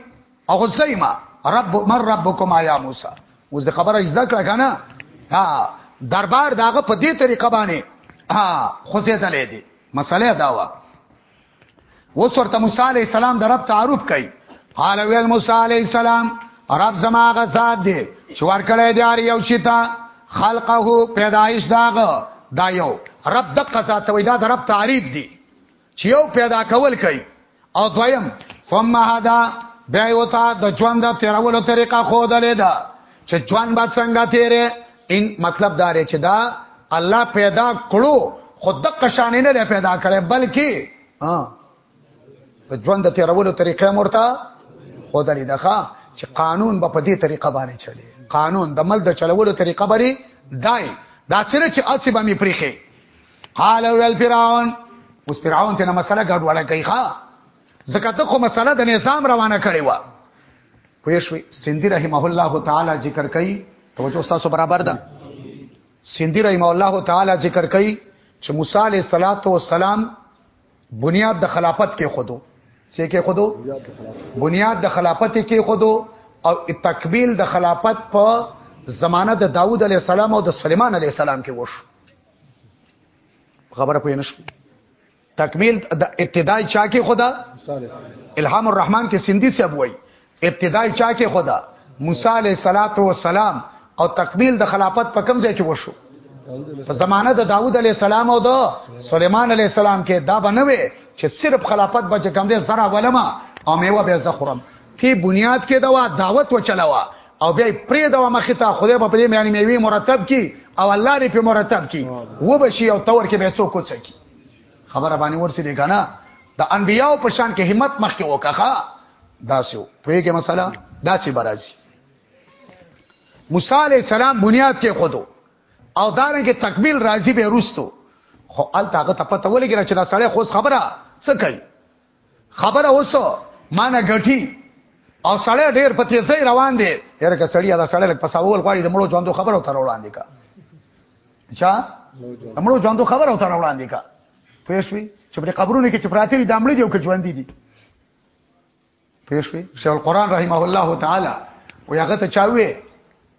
او غزيما رب من ربكما يا موسى اوس د خبره زده کړه کنه ها دربار داغه په دې طریقه باندې ها خوځېدلې دي مسله دا و اوس ورته موسی عليه السلام د رب تعارف کوي قال ويل موسی عليه السلام رب زما غزاد دي چې ورکړې دي یو شتا خلقه پیدایش داغه دا یو رب د قزا ته وای دا د رب تعریف دی چې یو پیدا کول کوي او دویم ثم هدا بیا یو ته د ژوند د تیرولو طریقه خو دلې ده چې ژوند به څنګه تیرې ان مطلب دا رې چې دا الله پیدا کړو خود د قشانې نه پیدا کړي بلکې ها ژوند د تیرولو طریقه مرته خو دلې ده چې قانون به په دې طریقه باندې چلی قانون د مل د چلولو طریقه بری دای دا سره چې اسی به می پریخي قال ول فرعون اوس فرعون ته مسله ګډوډه کوي ښا زکه ته خو مسله د نظام روانه کړې و پوه شوې سیندی رحمه الله تعالی ذکر کوي توجه تاسو برابر ده سیندی رحمه الله تعالی ذکر کوي چې موسی علیه صلاتو والسلام بنیاد د خلافت کې خودو څه کې خودو بنیاد د خلافت کې خودو او تکمیل د خلافت په زمانه د داوود علیه السلام او د سليمان علیه السلام کې وشو خبره پوه نه شو تکمیل د ابتدای چا کې خدا الهام الرحمن کې سندي څه وای ابتدای چا کې خدا موسی علیہ الصلات والسلام او تکمیل د خلافت په کوم ځای کې وشو په زمانه د داوود علیه السلام او د سليمان علیه السلام کې دا بنوي چې صرف خلافت بچ کم دي زرا ولما او میوه به زخرم تی بنیاد کې دا دعوت و چلاوه او بیا پرې دا مخه ته خدای په دې معنی میوي مرتب کی او الله دې په مرتب کی و بشي او تور کې به څوک څه کی خبره باندې ورسې دی کنه د انبیاو په شان کې همت مخ کې وکخه داسې په کې مسله داسې برازي موسی علی السلام بنیاد کې خودو او دارن کې تکمیل راځي به روستو خو ال طاقت پته ولګره چې دا سړی خوش خبره څه کوي خبره اوسو ما نه غټي او سړی ډیر په تیزی روان دی یره که سړی دا سړی لک پساول غواړي د مړو ژوندو خبرو تر وړاندې کا چا د مړو ژوندو خبرو تر وړاندې کا پېښوي چې په قبرونو کې چې پراته دي دامړي دی او که ژوند دي پېښوي شیخ القرآن رحمه الله تعالی او هغه ته چاوي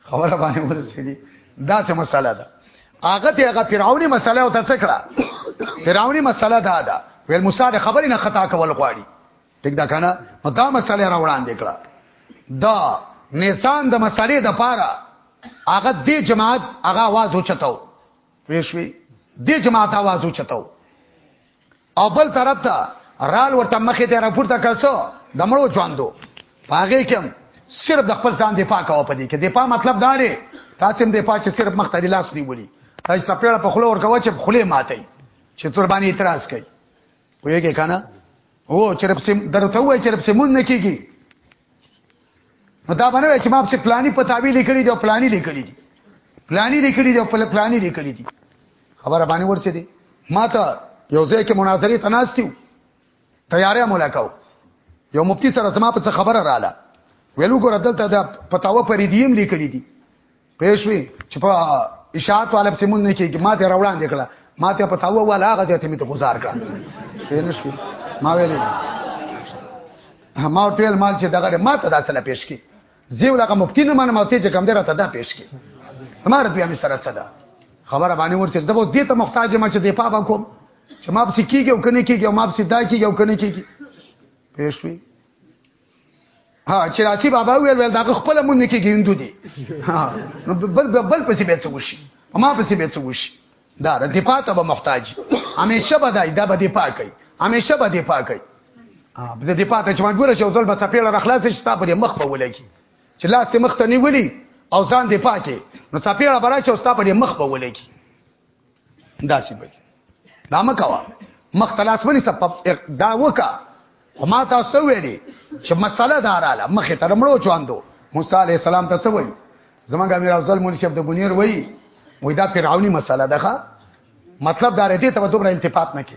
خبره باندې ورسېدي دا څه مسله ده هغه ته هغه فرعوني مسله او ته څکړه فرعوني مسله دا ده ویل موسی د خبرې نه خطا کول غواړي ټیک دا کنه نو دا مسله را وړاندې کړه دا نسان د مسلې د پاره هغه دې جماعت هغه आवाज اوچتاو پېښوي د جماعت आवाज اوچتاو او بل طرف ته رال ورته مخې ته راپورته کړڅو د مړو ژوندو پاغه کوم صرف د خپل ځان دفاع کوه پدې کې دفاع مطلب دا دی تاسو هم دفاع چې صرف مخ ته لاس نیولي تاسو سپېړه په خلو ور کوي چې خله ماتي چې قرباني اعتراض کوي ویږي کنه هو چرپ سیم درته وای چرپ سیمون نکیږي نو دا باندې چې ما په پلاني په تعویل لیکلي دی او پلاني لیکلي دی پلاني لیکلي دی او پلاني لیکلي دی خبره باندې ورسې دی ما ته یو ځای کې مناظره تناستیو تیارې ملاقاو یو مفتی سره زما په خبره رااله ویلو ګور دلته دا پتاوه پریدیم لیکلي دي پېښوي چې په اشاعت والب سیمون نه کېږي ما ته راوړان دې کړه ما ته پتا و ولا هغه ته می ته گزار کړه پېنه شو ما ویلې ما ټول مال چې دغه ما ته دا څه پېښ کی زیو لکه مفتی نه منم او ته چې کم دی راته دا پېښ کی تمہاره بیا می سره څه ده خبره باندې ورسېږي زه به دې ته محتاج ما چې دې پابا کوم چې ما په سکیږي او کني کیږي او ما په سدا کیږي او کني کیږي پېښوي ها چې راځي بابا ویل ویل دا خپل مونږ نه کېږي هندو دي ها بل بل پسې به څه وشي ما پسې به څه وشي دا د دفاع ته به محتاج همیشه به دای دا به دفاع کوي همیشه به دفاع کوي د دفاع ته چې مجبور شي ځل به څپېړه راخلاص شي ستا په مخ په ولګي چې لاس ته مخ ته نیولي او ځان دفاع کوي نو څپېړه برا شي او ستا په مخ په ولګي دا سی وای دا مکوا مختلاس ونی سبب دا وکا خو ما تاسو ویلي چې مسله داراله مخه تر مړو چواندو موسی عليه السلام ته څه وای زمونږ امیر افضل مولوی شپ د بنیر وای وای دا فرعونی مسله ده مطلب دا رته ته دومره التفات نه کی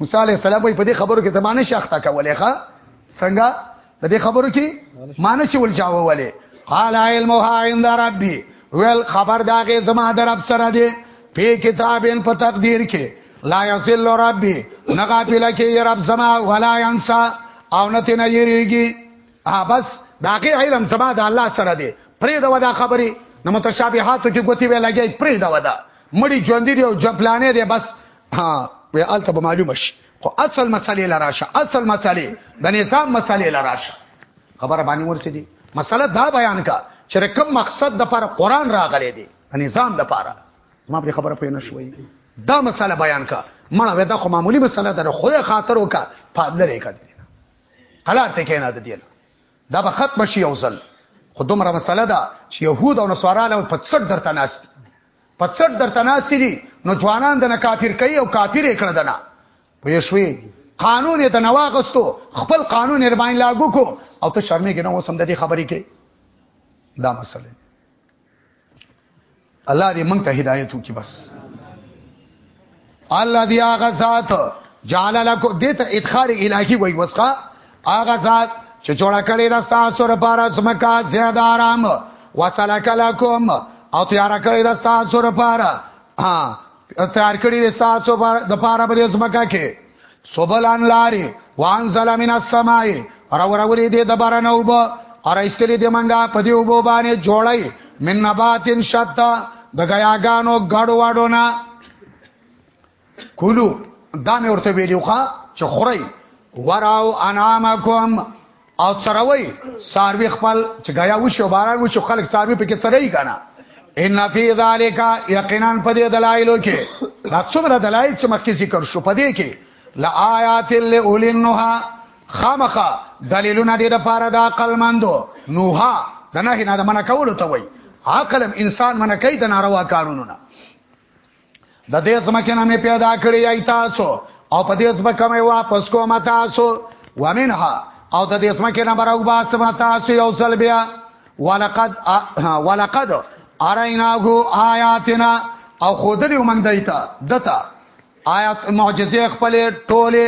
موسی علی السلام په دې خبرو کې تمانه شاخته کولې ښا څنګه په دې خبرو کې مان شي ول جاو ولې قال علمها عند ربي ول خبر دا کې زما در رب سره دی په کتابین په تقدیر کې لا یصل ربي نغا پله کې رب زما ولا ينسى او نته نه یریږي ها بس داګه علم زما د الله سره دی پرې دا ودا خبري نو متشابهاتو کې ګوتی وی لګي پرې دا ودا مړی ژوند دی او جپلانې دی بس ها وی الته به معلومه شي خو اصل مسلې لراشه اصل مسلې د نظام مسلې لراشه خبره باندې ورسېدي مسله دا بیان کا چې کوم مقصد د پر قران راغلي دي نظام د پاره ما په خبره پوه نه شوي دا مسله بیان کا مړه ودا خو معمولی مسله ده خو خاطر وکا پادلرې کړي حالات ته کېنه د دې دا به ختم شي او ځل خو دومره مسله ده چې يهود او نصارا له په څټ درته ناست په څټ درته ناشتي دي نو ځوانان د نه کافر کوي او کافر یې کړ دنا پوه شوې قانون یې د نواغستو خپل قانون یې باندې لاګو کو او ته شرمې کې نو سم د دې خبرې کې دا مسله الله دې مونږ ته هدایت وکړي بس الله دی هغه ذات جعل لكم دې ته ادخال الهي وای وسخه هغه ذات چې جوړ کړی دا تاسو لپاره سمکا زیاد آرام وسلک لكم او تیار کړی دا تاسو لپاره ها تیار کړی دا تاسو لپاره د پاره بری سمکا کې سبلان لاري وانزل من السماء اور اورولې دې د باران او به اور استلې دې منګه په دې وبو باندې جوړي من نباتن شتا د غیاګانو غړو واډو نه کولو دا مې ورته ویلو ښا چې خوري وراو انامکم او څروي ساروي خپل چې غیا وشو باران وشو خلک ساروي په کې څرای کنه ان فی ذالک یقینا په دې دلایلو کې دا څومره دلایل چې مخکې ذکر شو په دې کې لآیات لولنها خامخه دلیلونه دې لپاره دا عقل مندو نوها دنه نه د من کول ته وای عقل انسان من کوي د ناروا کارونو نه د دې زمکه نامې پیدا کړی ای تاسو او په دې زمکه مې واپس کوم تاسو ومنها او د دې زمکه نه برو باس ما تاسو یو ځل بیا ولقد ولقد اریناه آیاتنا او خودلی موږ دایته دتا آیات معجزې خپل ټوله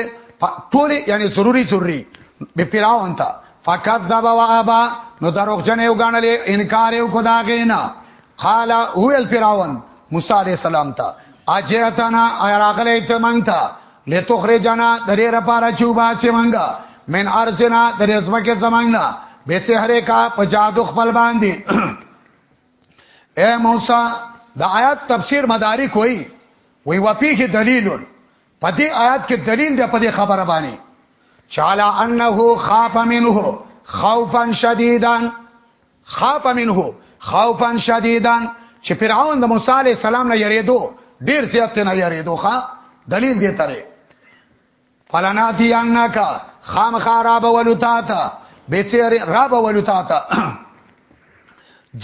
ټوله یعنی ضروری ضروری به پیراون تا فقط دبا و ابا نو دروغ جن یو غنلې انکار یو خدا غینا قال هو الفراون موسی علیہ السلام ته اجیتنا اراغلی ته مونږ ته لتخرجنا درې لپاره چوبا چې مونږه من ارزنا درې زمکه زمانګنا به سحر کا په جادو خپل باندې اے موسی د آیات تفسیر مدارک وای وی وپیه دلیل په دې آیات کې دلیل دی په دې خبره باندې چالا انه خاف منه خوفا شدیدا خاف منه خوفا شدیدا چې فرعون د موسی علی السلام نه یریدو ډیر زیات نه یریدو ښا دلیل دې ترې فلناتی انک خام خراب ولتا تا بیسیر راب ولتا تا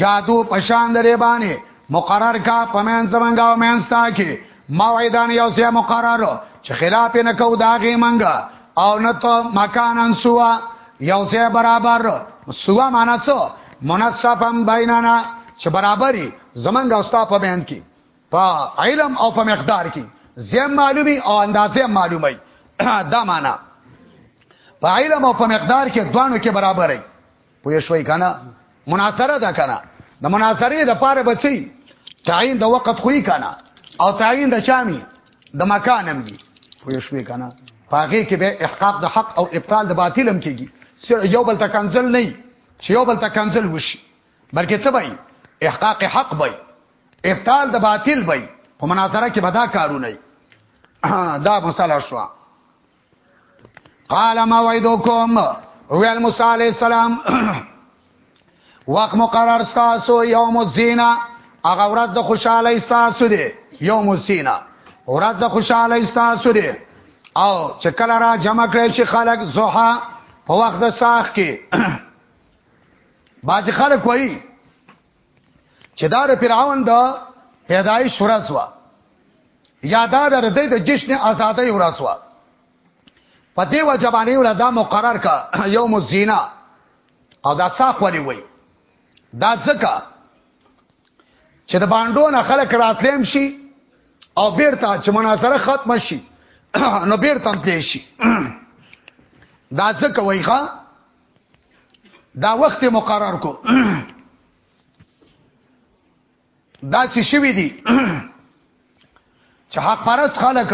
جادو پشان درې باندې مقرر کا پمن زمنګاو مینستا کې موعدان یو ځای مقرر چې خلاف نه کو دا غي منګه او نه ته مکانن سوا یو ځای برابر سوا معنا څه منصفم بینانا چې برابرۍ زمنګ او ستا په بیان کې په علم او په مقدار کې زم معلومي او اندازې معلومي دا معنا په علم او په مقدار کې دوانو کې برابرۍ پوه شوي کنه مناصره ده کنه د مناصره د پاره بچي تعین د وخت خوې کنه او تعین د چامي د مکان هم دي پوه شوي کنه پاګه کې به احقاق د حق او ابطال د باطل هم کېږي سر یو بل تکنزل نه چې یو بل تکنزل وشي بلکې څه وایي احقاق حق وایي ابطال د باطل وایي په مناظره کې بدا کارونه دا مسله شو قال ما وعدكم ویل موسی علی السلام وقت مقرر تاسو یوم الزینا هغه ورځ د خوشاله تاسو دی یوم الزینا ورځ د خوشاله تاسو دی او چې کله را جمع کړي شي خلک زوحا په وخت د ساخ کې باز خلک وایي چې دا د فرعون د پیدایش ورځ و یا دا د ردی د جشن آزادۍ ورځ و په دې وجبانی ول دا مقرر کا یوم الزینا او دا صاف ولی وای دا ځکه چې د باندو نه خلک راتلم شي او بیرته چې مناظره ختم شي نو بیرته تم شي دا ځکه وایخه دا وخت مقرر کو دا چې شوی دی چې حق پرس خلک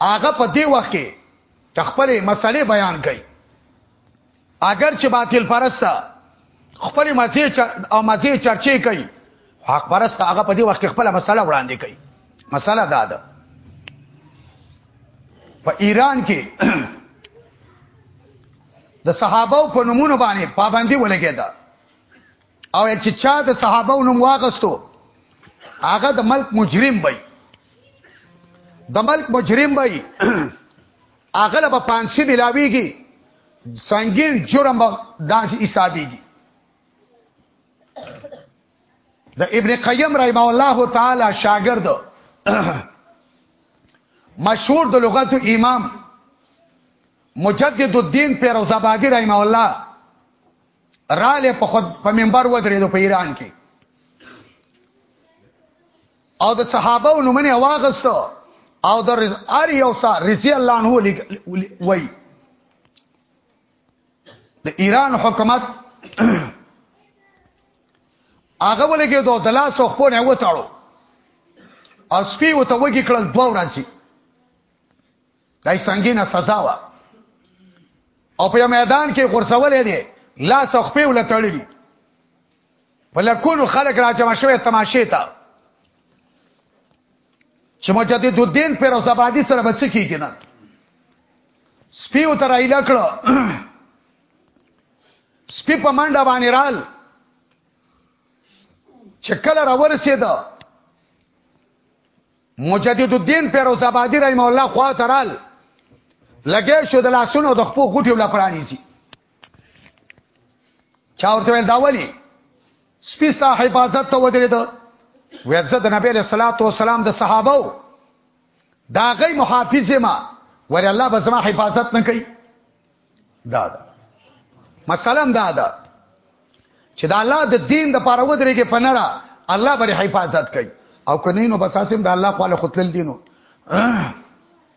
هغه په دی وخت کې خپل مسلې بیان کړي اگر چې باطل پرسته خپل مزه چر او مزه چرچه کوي حق پرست هغه په دې وخت خپل مسله وړاندې کوي مسله دا ده په ایران کې د صحابه په نمونه باندې پابندي ولګیدا او چې چا د صحابه نوم واغستو هغه د ملک مجرم وي د ملک مجرم وي اغله په پانسی ملاویږي سنگین جرم به داسې حسابيږي د ابن قیم رحمه الله تعالی شاګرد مشهور د لغت امام مجدد الدین پیروز آبادی رحمه الله رااله په خود په منبر ودرېدو په ایران کې او د صحابه نومونه واغستو او د ار یو سا رضی الله عنه وای د ایران حکومت هغه ولګي دوه دلاس خو نه وتاړو او سپی وته وګی کړل دوه ورځې دای څنګه نه سزا وا او په میدان کې غرسولې دي لاس خو په ولتړلی بلکونو خلک راجمع شوی تماشې ته چې مجدد الدین پر زبادي سره بچ کیږي نه سپیو تر ایله کړو سپی په منډه باندې رال چې کله راورسېد مجدد الدین پر زبادي رحم الله خوا ترال لګې شو د لاسونو د خپل غټي ولا پرانیزي چا ورته ویل دا ولی سپی ستا حفاظت ته ودرې ده وزد نبی له صلوات و سلام د صحابه دا غي محافظ ما ور الله به زما حفاظت نه کوي دا دا مسالم دا دا چې دا الله د دین د پاره ودرې کې پنره الله به حفاظت کوي او کنینو بساسم د الله خپل خپل دینو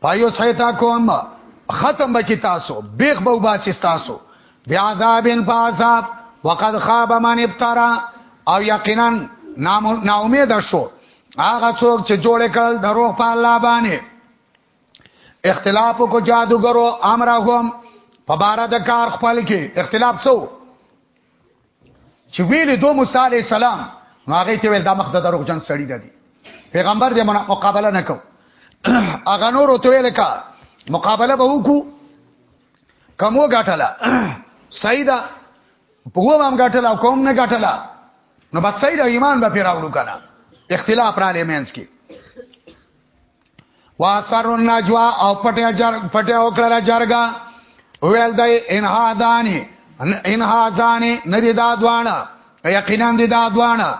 پایو سایتا کوم ختم بکی تاسو بیخ بو باسی تاسو بیا عذابن فعذاب وقد خاب من ابترا او یقینا نا امید شو هغه څوک چې جوړ کړل دروغ په الله باندې اختلاف کو جادوګرو امرهم په بار د کار خپل کې اختلاف څو چې ویل دو موسی علی السلام نو هغه ته ویل دا مخ د دروغجن سړی ده دی پیغمبر دې مقابله نکو هغه نور ته ویل کا مقابله به وکړو کمو غټلا سیدا په هو هم غټلا کوم نه غټلا نو بس سیدا ایمان به پیراوړو کنه اختلاف را لمنس کې واسر النجوا او پټه جر پټه وکړه جرګه ویل دای ان هادانی ان هازانی ندی دا دوانه یقینا دی دا دوانه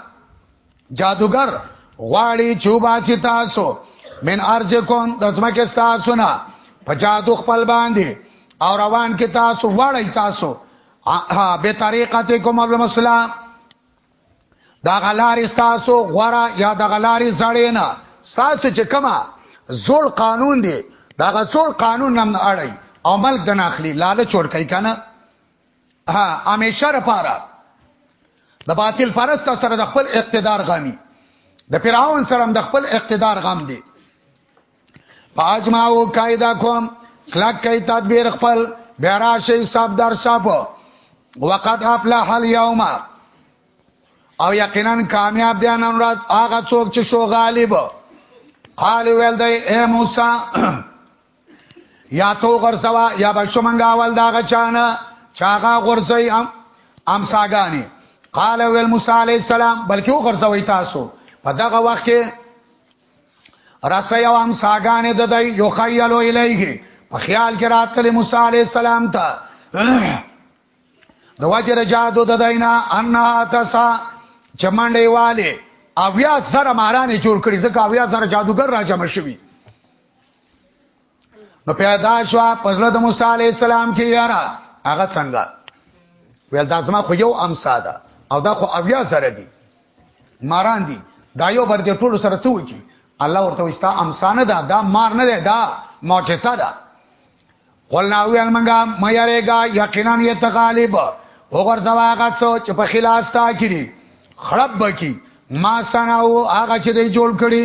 جادوګر غواړي چوبا چې تاسو من ارز کوم د ځمکه تاسو نه په جادو خپل باندې او روان کې تاسو وړی تاسو ها به طریقته کوم الله مسلام دا غلارې تاسو غورا یا د غلارې زړې نه تاسو چې کما زول قانون دی دا غسول قانون نم اړای او ملک د ناخلی لاله چور کوي کنه ها همیشه لپاره د باطل پرسته سره د خپل اقتدار غامي د فرعون سره د خپل اقتدار غام دی پاجماو قاعده کوم کلک کوي تدبیر خپل بیا راشي حساب در صاحب وقد افلح اليوم او یقینا کامیاب دي نن ورځ هغه څوک چې شو غالب قال ویل دی اے موسی یا تو غرسوا یا بشمنګا ول دا غچانا چاغه غرسي ام ام ساګانی قال ویل موسی علی السلام بلکې غرسوي تاسو په دغه وخت کې رسي او هم ساګانې د دی یو خیالو الیه په خیال کې راتلی موسی علی السلام ته د وجر جادو د دینا ان تاسا چمنډې والے او یا سره مارانه جوړ کړی ځکه او یا سره جادوګر را جمع شوی نو پیدا شو پزړه د موسی علی السلام کې یارا هغه څنګه ویل دا زما خو یو امسا ده او دا خو اویا سره دي ماران دي دا یو بر دې ټول سره څه وکی الله ورته وستا امسا نه ده دا مار نه ده دا معجزه ده قلنا ویل منګه مې یارېګا یقینا یتغالب وګور زواغه څو چې په خلاص تا کړي خړب بکی ما سناو هغه چې دی جوړ کړي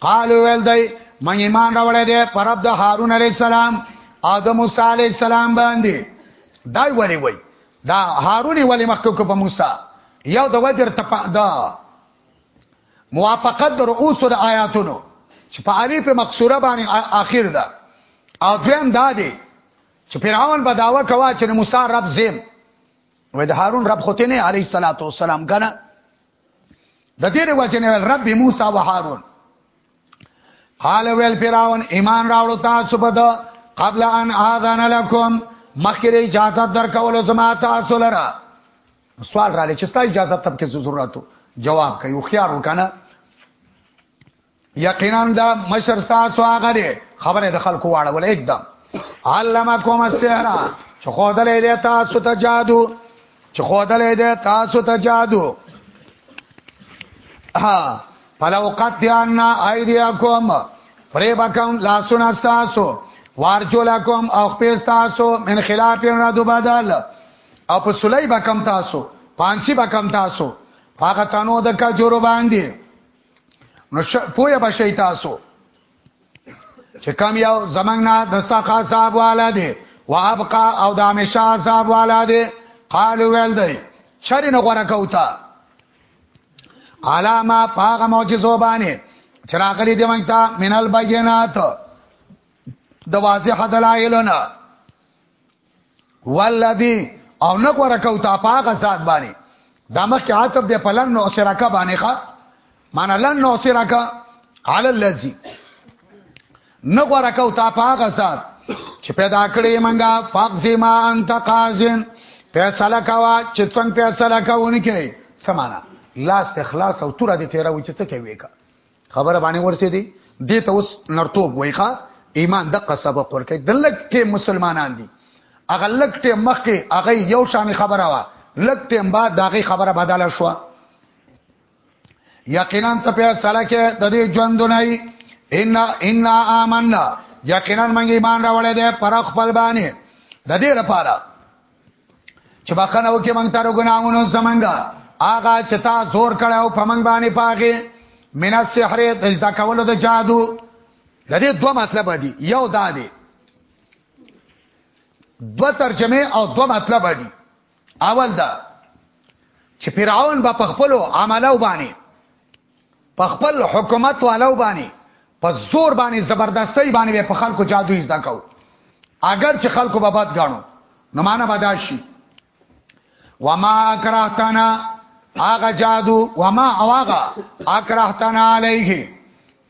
قالو ویل دی من ایمان راوړی دی پرب د هارون علی السلام آدم موسی علی السلام باندې دای وری وای دا هارون ولی مخکې کو په موسی یو د وجر تپا دا موافقت د رؤوس د آیاتونو چې په علی په مقصوره باندې اخر ده او دویم دا دی چې فرعون به داوا کوا چې موسی رب زم وای د هارون رب خو ته نه علی صلوات و سلام کنه د دې وجنه ول رب موسی او هارون قال ویل فرعون ایمان راوړو تاسو په دا قبل ان اذن لكم مخکې اجازه درکول زما تاسو لره سوال را لې چې ستا اجازه تب کې ضرورتو جواب کوي خو خيار وکنه یقینا دا مشر تاسو هغه دی خبره د خلکو واړه ول اکدم علمکم السحر چې خودلې دی تاسو ته جادو چې خودلې دی تاسو ته جادو ها فلو قطعنا ايديكم فريبكم لا سنا تاسو وارجلکم او خپل تاسو من خلاف رد بدل او په سلی بکم تاسو پانسی بکم تاسو فقط انو د کجورو باندې نو پوهه بشي تاسو چې کم یو زمنګ نه د سخا صاحب والا دی وابقا او د همیشه صاحب والا دی قالو ویل دی چرې نه غره کوتا علامه پاغه معجزو باندې چراغلی دی مونږ ته منل بینات د واضح دلایلونه والذي او نه کو رکو تا پاګه ذات باندې دا مخ کې عاتب دی پلن نو سرکا باندې ښا معنا لن نو سرکا علی الذی نه کو رکو تا پاګه ذات چې پیدا کړې منګه فقزی ما انت قازن فیصله کوا چې څنګه فیصله کوونکې سمانا لاس ته خلاص او تور دې تیرا و چې څه کوي کا خبره باندې ورسې دي دې ته اوس نرتوب وای ښا ایمان د قصب قرکې د لکټه مسلمانان دي اغه لکټه مخکې اغه یو شان خبره وا لکټه بعد داغه خبره بدله شو یقینا ته په سره کې د دې ژوندونای ان ان آمنا یقینا موږ ایمان راوړل دي پر خپل باندې د دې لپاره چې بخنه وکي مونږ تر ګناونو زمنګ آغا چې تا زور کړو په مونږ باندې پاګه من السحر د کولو د جادو د دې دوه مطلب دي یو دا دی دوه ترجمه او دوه مطلب دي اول دا چې فرعون با په خپل عملو باندې په خپل حکومت والو باندې په زور باندې زبردستۍ باندې په خلکو جادو زده کو اگر چې خلکو به بد غاڼو نو معنا بداشي وما اکرهتنا هغه جادو وما اواغه اکرهتنا علیه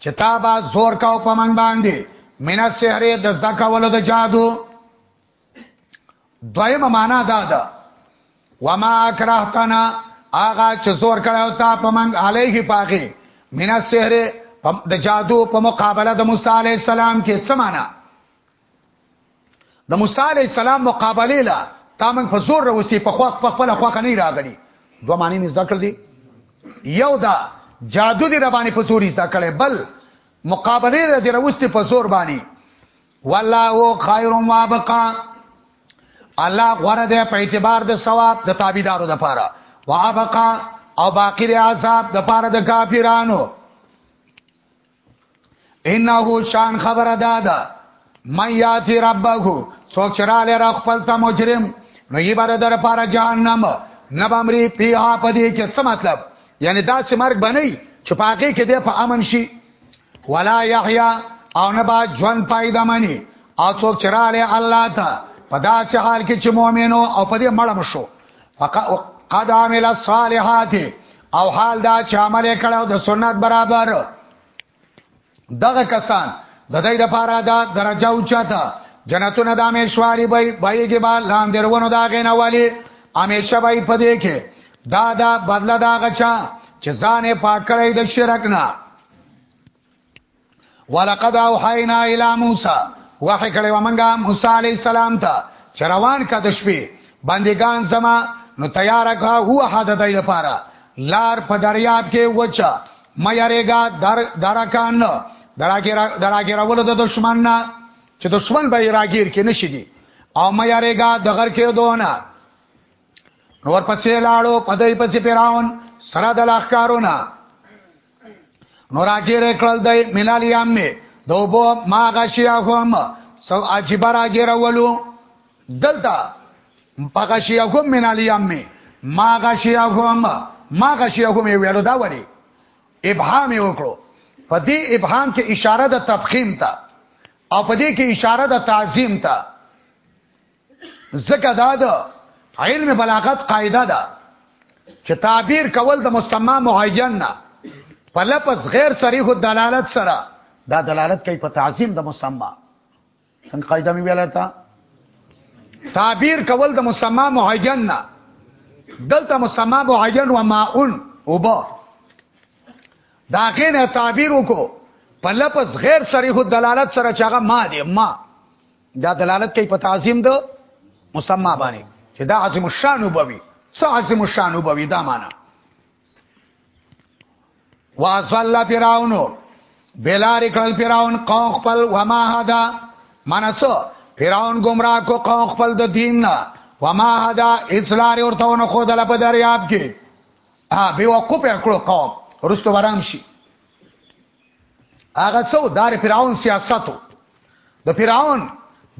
چې تا با زور کاو په من باندې مینا سحر د زده کولو د جادو دویمه معنا دا ده وما اکرهتنا آغا چې زور کړو تا په من علیه پاکي من السحر د جادو په مقابله د موسی علی السلام کې څه معنا د موسی علی السلام مقابله لا تا من په زور روسي په خوا په خپل خوا کني راغلي دوه معنی مې زده کړل دي یو دا جادو دی ربانی په زور زده کړي بل مقابله د روسته په زور باندې والله خیر ما بقا الله غره ده په اعتبار د ثواب د تابعدارو د پاره وا بقا او باقی د عذاب د پاره د کافرانو انه شان خبر دادا من یاتی ربه څوک چراله را خپل ته مجرم نو یې بار در پاره جهنم نبامری پیها پدې کې څه مطلب یعنی دا چې مرګ بنئ چې پاګه کې دې په امن شي ولا یحیا او نه با ژوند پایده منی او څوک چراله الله ته په داسې حال کې چې مؤمنو او په دې مړم شو قد عمل الصالحات او حال دا چې عمل کړو د سنت برابر دغه کسان د دې لپاره دا درجه اوچاته جنتونه د امیشواری بای بای کې با لام درونو دا غنه والی امیشه بای په دې کې دا دا بدله دا غچا چې ځانې پاک کړی د شرک نه ولقد اوحینا الی موسی وحی کړي ومنګه موسی علی السلام ته چروان کا د شپې بندگان زما نو تیار کا هو حد دای لپاره لار په دریاب کې وچا مې یریګا در درکان دراګیر دراګیر ول د دشمن نه چې دشمن به راګیر کې نشي دي او مې یریګا د غر کې دونه نور پسې لاړو پدې پسې پیراون سره د لاخکارونه نو راګیر کړل د ملال یام می دوبو ما غشیا هم سو عجیب راګیر ولو دلتا پغشیا هم ملال یام می ما غشیا هم ما غشیا هم ویلو دا وری ابهام وکړو په دې ابهام کې اشاره د تفخیم ته او په دې کې اشاره د تعظیم ته زکه دا د علم بلاغت قاعده ده چې تعبیر کول د مسما معین نه په لپس غیر صریح دلالت سره دا دلالت کوي په تعظیم د مسما څنګه قاعده مې ویل تا تعبیر کول د مسما معین نه دلته مسما معین و ماون وبا دا غینه تعبیر وکړو په لپس غیر صریح دلالت سره چې هغه ما دی ما دا دلالت کوي په تعظیم د مسما باندې چې دا عظیم الشان وبوي څه عظیم الشان وبوي دا معنا واصل فرعون بلار کړل فرعون قوم خپل وما هدا منسو فرعون گمراه کو قوم خپل د دین نه وما هدا اسلار ورته نه خو دل په دریاب کې ها به وقوف کړو قوم رستو ورام شي هغه څو دار فرعون سیاستو د فرعون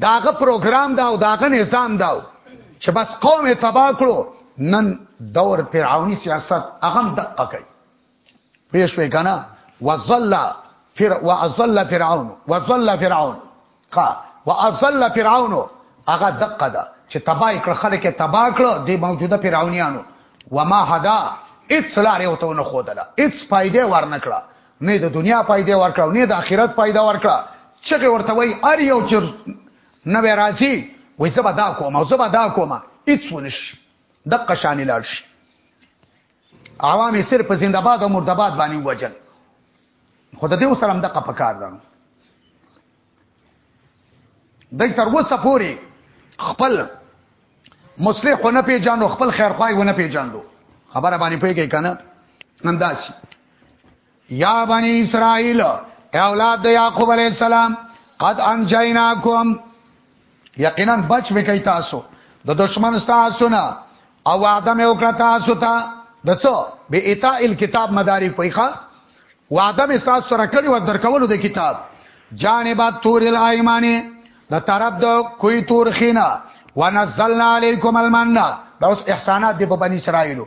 داغه پروګرام دا او داغه نظام دا چې بس قوم تبا کړو نن دور فرعونی سیاست هغه دقه کوي پیش وکنه وظل فر وظل فرعون وظل فرعون قا واذل فرعون هغه دقه ده چې تباہ کړ خلک تباہ کړ د موجوده فرعونانو وما هدا اڅ لارې او ته نه خودله اڅ فائدې ورنکړه نه د دنیا فائدې ورکړه نه د آخرت فائدې ورکړه چې ورته وای ار یو چر نه راځي وې زبدا کوم او زبدا کوم اڅ ونش دقه شان لاړ شي عوامي صرف زنده باد او مرده باد باندې وجل خود دې سره هم د قپکار ده د تر وسه پوري خپل مصلح نه پیژاندو خپل خیر خوای نه پیژاندو خبره باندې پیګی کنه نن داسي یا بنی اسرائیل اے اولاد د یعقوب علی السلام قد انجیناکم یقینا بچ وکي تاسو د دشمن تاسو نه او وعده مې وکړه تاسو ته د څو به اتا الكتاب مدارک پېخه وعده مې تاسو سره کړی و درکولو د کتاب جانبات تور الایمانه د طرف د کوی تور خینا ونزلنا علیکم المننا دا اوس احسانات دی په بنی اسرائیلو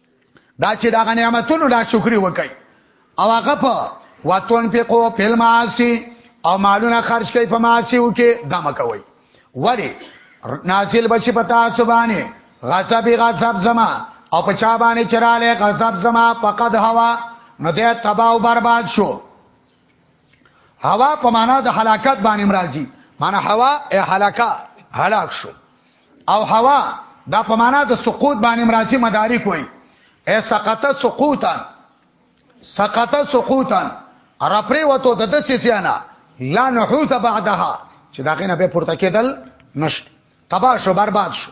دا چې دا نعمتونو لا شکر وکي او هغه په واتون په کو فل معاصی او مالونه خرج کوي په معاصیو کې دا مکوي ولی نازل بشي پتا سبانه غصب غصب زما او په چا باندې چراله غصب زما فقد هوا نو دې تباہ او برباد شو هوا په معنا د هلاکت باندې مرাজি معنا هوا ای هلاکا هلاک شو او هوا دا په معنا د سقوط باندې مرাজি مدارک وای ای سقط سقوطا سقط سقوطا رپری وته د دسې سیانا لا نحوت بعدها چې داغه نه به پورته کېدل نشته تبا شو برباد شو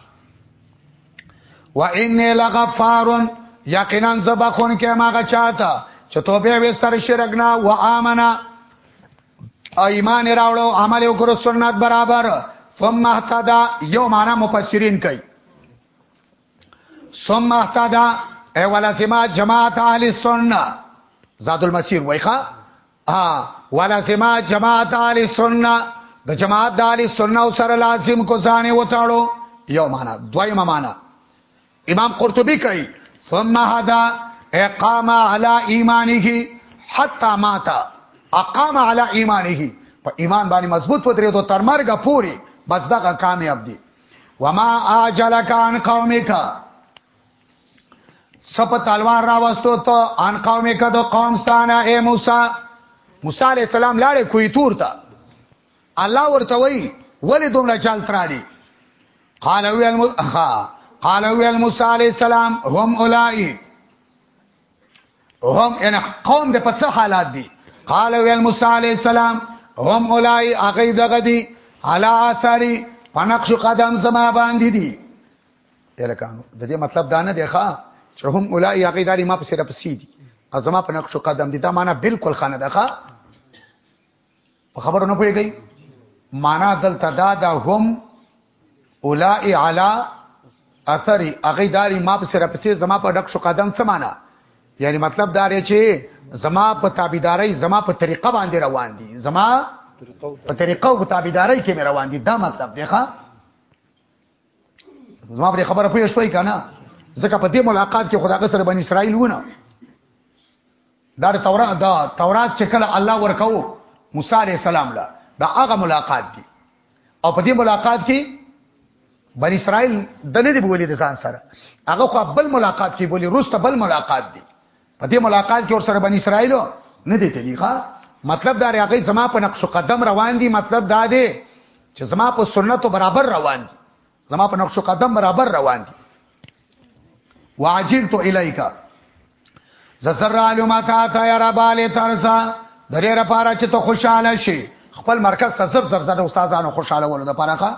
و انی لغفارن یقینا زبخون کې ماغه چاته چې توبه وستر شرک نه و امنه ایمان راوړو عمل وکړو سنت برابر ثم اهتدى یو معنا مفسرین کوي ثم اهتدى ای ولزما جماعت اهل السنه زاد المسیر وایخه ها ولازما جماعت علی سنت د جماعت د علی سنت سره لازم کو ځانه وتاړو یو معنا دویمه معنا امام قرطبی کوي ثم هدا اقام علی ایمانه حتا مات اقام علی ایمانه په ایمان باندې مضبوط پدری ته تر مرګه پوری بس دا کامیاب دي وما اجلک عن قومک سپ تلوار را واستو ته ان قوم کد قوم ستانه اے موسی موسی علی السلام لاړې کوی تور ته الله ورته وی ولی دومره چل تر دی قال ویل موسی قال ویل موسی علی السلام هم اولای هم ان قوم د پڅ حالات دي قال ویل موسی علی السلام هم اولای اغه دغه دي علا اثری پنقش قدم زما باندې دي الکانو د دې مطلب دا نه دی ښا چې هم اولای هغه داري ما په سره پسې دي ازما په نقش قدم دي دا معنا بالکل خانه ده ښا په خبرو نه پويږي معنا دلته دا دا هم اولای علی اثر هغه داري ما په سره پسې زما په نقش قدم څه معنا یعنی مطلب دا دی چې زما په تابعداري زما په طریقه باندې روان دي زما په طریقه او په تابعداري کې مې روان دي دا مطلب دی ښا زما پر خبره پوه شوي کنه ځکه په دې ملاقات کې خدای سره بنی اسرائیل ونه دا تورات دا تورات چې کله الله ورکاو موسی عليه السلام له دا هغه ملاقات دی او په دې ملاقات کې بنی اسرائیل د نه دی بولې د ځان سره هغه خو بل ملاقات کې بولې روسته بل ملاقات دی په دې ملاقات کې ور سره بنی اسرائیل نه دي تلیخه مطلب دا راغی زما په نقش قدم روان دي مطلب دا دی چې زما په سنتو برابر روان دي زما په نقش قدم برابر روان دي واجلت الیکا زسر علمات آتا یا ربال ترسا د دې لپاره چې ته خوشاله شي خپل مرکز ته زر زر زر استادانو خوشاله ولو د پاره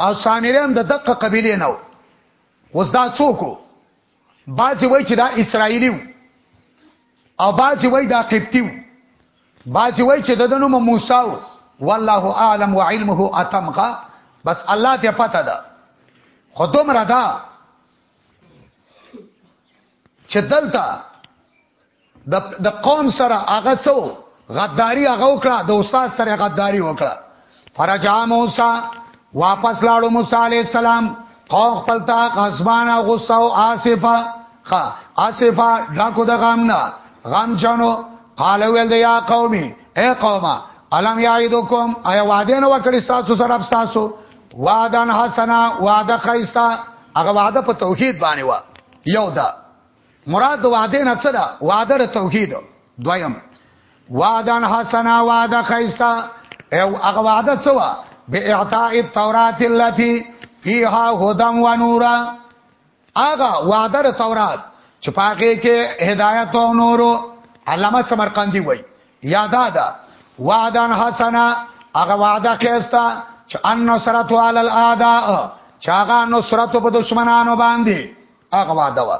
او سامریان د دقه قبیله نه وس دا څوک بعضی وای چې دا اسرایلی او بعضی وای دا قبطی بعضی وای چې د دنو موسی والله اعلم وعلمه اتمغه بس الله ته پته ده خودم را ده چې دلته د د قوم سره هغه څو غداری هغه وکړه د استاد سره غداری وکړه فرجا موسی واپس لاړو موسی علی السلام قوم خپل تا غضبان او غصه او آصفه خا آصفه ډاکو د غم نه غم جنو قال ویل د یا قومي اے قومه علم یعیدکم ایا وعده نو کړی تاسو سره تاسو وعدن حسنا وعده خیستا هغه وعده په توحید باندې و یو دا مراد وعده نه څه ده وعده توحید دویم وعدن حسنا وعده خیستا او هغه وعده څه وا به اعطاء التوراۃ التي فيها هدى ونور هغه وعده تورات چې پاګه کې هدایت او نور علامه سمرقندی وای یادا دا وعدن حسنا هغه وعده خیستا چې ان نصرت علی الاعداء چاغه نصرت په دشمنانو باندې هغه وعده وا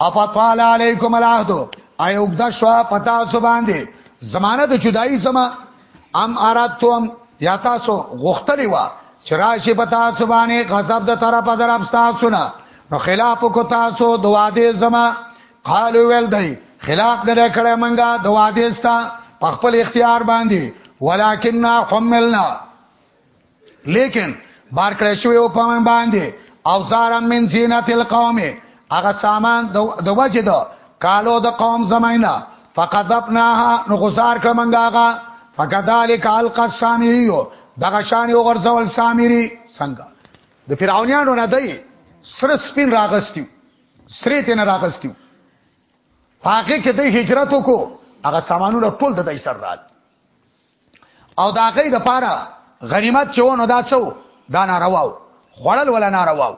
افطال علیکم العهد ایو د شوا پتا سو باندې زمانه د جدائی سما ام اراتم یا تاسو غختلی وا چرایشی پتا سو باندې غضب د طرف در ابستا سنا نو خلاف کو تاسو دواده زما قالو ول دی خلاف نه کړه منګه دواده ستا په خپل اختیار باندې ولکن حملنا لیکن بار کړی شوی او په من باندې او زارم من زینت القوم هغه سامان د وجه د کالو د قوم زماینا فقذبناها نو غزار کړه منګه هغه فكذلك القى السامري دغه شان یو غرزول سامری څنګه د فرعونانو نه دی سر سپین راغستیو سری تن راغستیو پاکه کې د هجرت وکړو هغه سامانونه ټول د دای سر رات او دا غي د پاره غنیمت چې ونه دا څو دا نارواو خړل ولا نارواو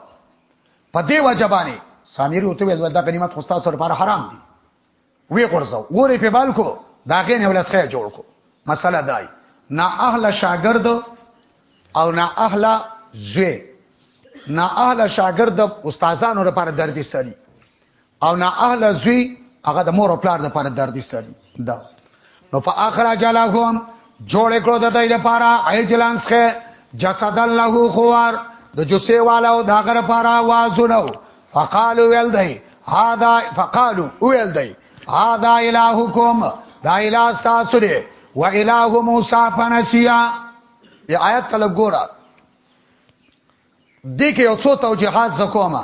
په دې وجبانه سامیر وته ویل دا غنیمت خو تاسو لپاره حرام دي وی غرزو وره په بالکو دا غي نه ولسخه جوړ کو مسله دای نا اهل شاګرد او نا اهل زوی نا اهل شاګرد استادانو لپاره دردي سری او نا اهل زوی هغه د مور او پلار لپاره درد سړي دا نو فاخرج لهم جوړ کړو د دې لپاره ایجلان څخه جسد له خوار د جوسه والا او دا غره لپاره وازونو فقالو ویل دی هاذا فقالو ویل دی هاذا الہکم دا الہ تاسو دی و الہ موسی فنسیا ای آیت تل ګورا دې کې یو څو توجيهات زکوما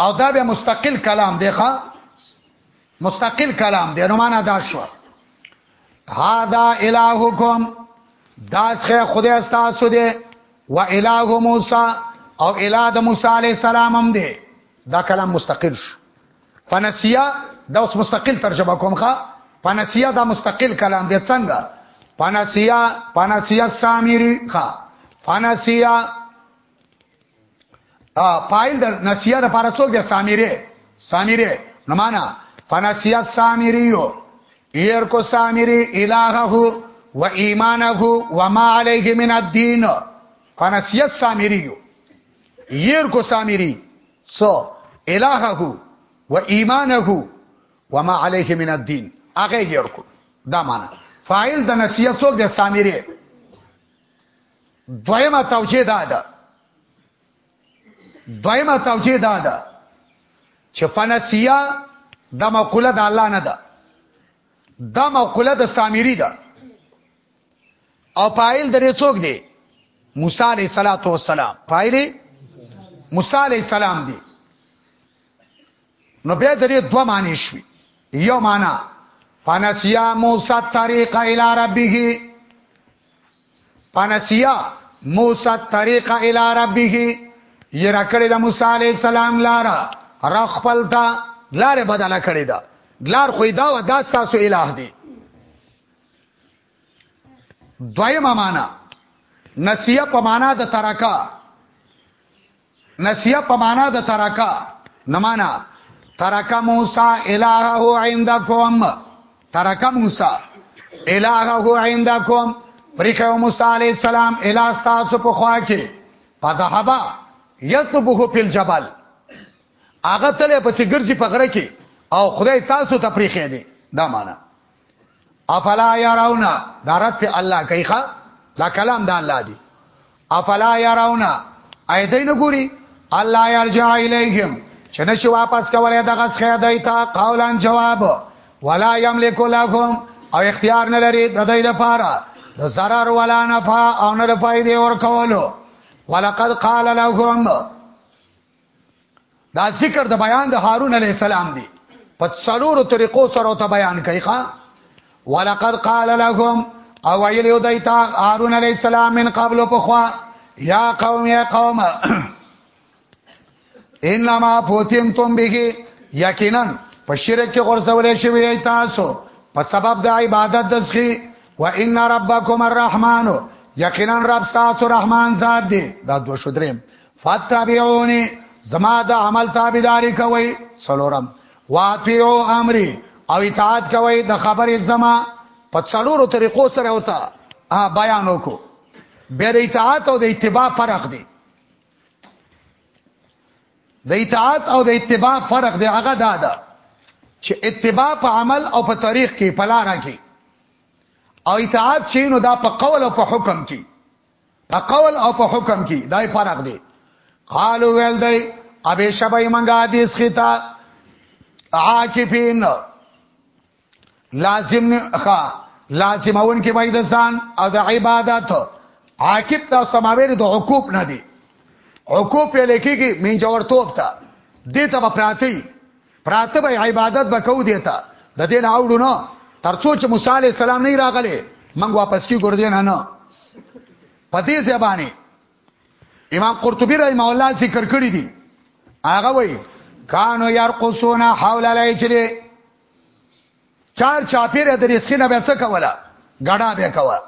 او دا به مستقل کلام دی ښا مستقل کلام دی نو معنا دا شو هاذا الہکم دا څخه خدای تاسو دی و الہ موسی او الہ د موسی علی السلام هم دی دا کلام مستقل شو فنسیا دا اوس مستقل ترجمه کوم ښا فنسیا دا مستقل کلام دی څنګه فنسیا فنسیا سامری ښا فنسیا فاعل د نسیه لپاره څوک دی سامری سامری نو معنا فنسیه سامریو ير کو سامری الہه و ایمانه و ما علیه من الدین فنسیه سامریو ير کو سامری سو الہه و ایمانه و ما علیه من الدین هغه ير کو دا معنا فاعل د نسیه څوک دی سامری دویمه توجیه دا ده دویمه توجیه دا ده چې فنسیا د مقوله د الله نه ده دا مقوله د سامری ده او پایل درې څوک دی موسی علیہ الصلوۃ والسلام پایل موسی علیہ السلام دی نو بیا درې دوه معنی شوي یو معنی فنسیا موسی طریق الی ربه پنسیا موسی طریق الی ربه یرا کړی د موسی علی السلام لار را خپل تا لار بدل کړی دا لار خو دا و دا تاسو الہ دی دویمه معنا نسیه په معنا د ترکا نسیه په معنا د ترکا نمانا ترکا موسی الهه عندکم ترکا موسی الهه عندکم پرخه موسی علی السلام اله تاسو په خوا کې فذهبا یتبه فی الجبل هغه تل په سیګرځي په غره کې او خدای تاسو ته پرخه دی دا معنا افلا يرون دا رب الله کوي ښا دا کلام د الله دی افلا يرون ايته نه ګوري الله يرجع اليهم چې نشي واپس کولای دغه ښه دی تا قولان جواب ولا يملك لهم او اختیار نه لري د دې لپاره د zarar ولا نفع او نه فائدې ور کولو ولقد قال لهم دا ذکر د بیان د هارون علی السلام دی په څلورو طریقو سره ته بیان کوي ښا ولقد قال لهم او ویل یو دایتا هارون علی السلام من قبل په خوا یا قوم یا قوم انما فوتنتم به یقینا په شرک کې غرزولې شوی تاسو په سبب د عبادت دسخي و ان ربکم الرحمن یقینا رب تاسو رحمان ذات دی دا دو شدریم فتبعونی زما د عمل تابعداري کوي څلورم واتیو امري او اطاعت کوي د خبرې زما په څلورو طریقو سره وتا بیان وکړو به د اطاعت او د اتباع فرق دی د اطاعت او د اتباع فرق دی هغه دا ده چې اتباع په عمل او په طریق کې په لار کې او اطاعت چې نو دا په قول او په حکم کې په قول او په حکم کې دای فرق دی قالو ویل دی ابه شبای منګه حدیث خطا عاکفین لازم خا لازم اون کې باید ځان او د عبادت عاکف تاسو سماویر د حقوق نه دی حقوق په لکه کې مين جوړ توپ تا دې ته پراتی پراته به عبادت وکاو دیتا د دین اوړو نه ترڅو چې موسی علی السلام نه راغله منګ واپس کی ګرځین نه پدې ځبانه امام قرطبی رحم الله ذکر کړی دی هغه وای کانو یرقصون حول الایجری چار چاپیر د رسینه به څه کوله غړا به کوله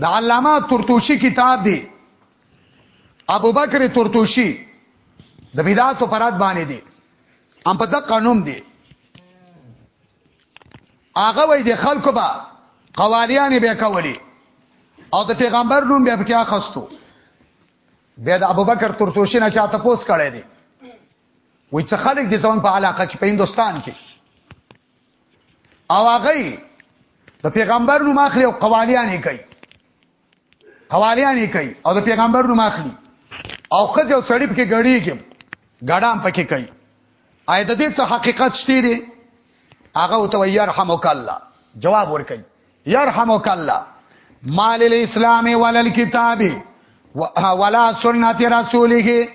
د علامه ترتوشی کتاب دی ابو بکر ترتوشی د بدعت پر رد باندې دي ام په دغه قانون دي هغه وای د خلکو با قوالیان به کولی او د پیغمبر نوم به پکې اخستو بیا د ابوبکر ترتوشی نه چاته پوس کړی دی وای څه خلک دي ځوان په علاقه کې په هندستان کې او هغه د پیغمبر نوم اخلي او قوالیان یې کوي قوالیانې کوي او د پیغمبر نوم اخلي او خځه او سړی پکې غړيږي غړام پکې کوي آیا د دې څه حقیقت شته دی هغه او تو يرحمک الله جواب ورکړي يرحمک الله مال الاسلام ولل کتاب ولا سنت رسوله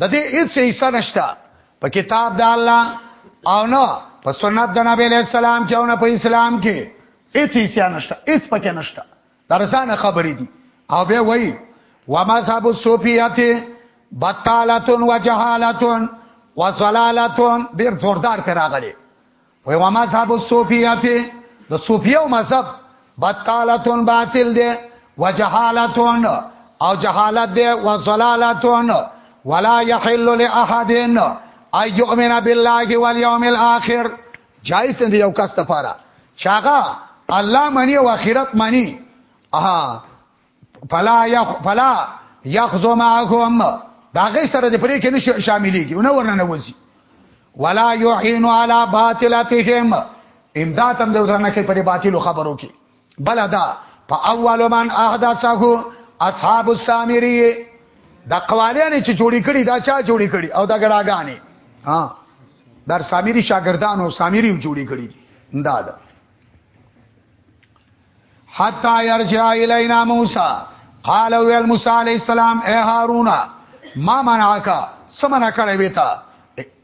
د دې هیڅ حصہ نشته په کتاب د الله او نه په سنت د نبی له سلام کې او نه په اسلام کې هیڅ حصہ نشته هیڅ پکې نشته درسانه خبرې دي او به وایي ومذهب الصوفیات بطالتون وجهالتون وصلالتون ډیر زوردار پر راغلي وی و مذهب الصوفیه د صوفیه او مذهب بطالتون باطل دی وجهالتون او جهالت دی وزلالتون ولا يحل لاحد ان يؤمن بالله واليوم الاخر جایز دی یو کس لپاره چاغه الله منی او اخرت منی اها فلا یخ فلا یخذو معهم دا غي سره د پرې کې نشي شاملېږي نو ورنه نه وځي ولا يعين على باطلاتهم امداد هم درنه کې پرې باطل خبرو کې بل ادا فاول من احدثه اصحاب السامريه د قوالیانې چې جوړی کړي دا چا جوړی کړي او دا ګړاګانې ها در سامری شاګردانو سامری جوړی کړي دا ده حتا يرجع الينا موسی قال ويل موسی عليه السلام اي هارون ما منعك سمنا کړه ویتا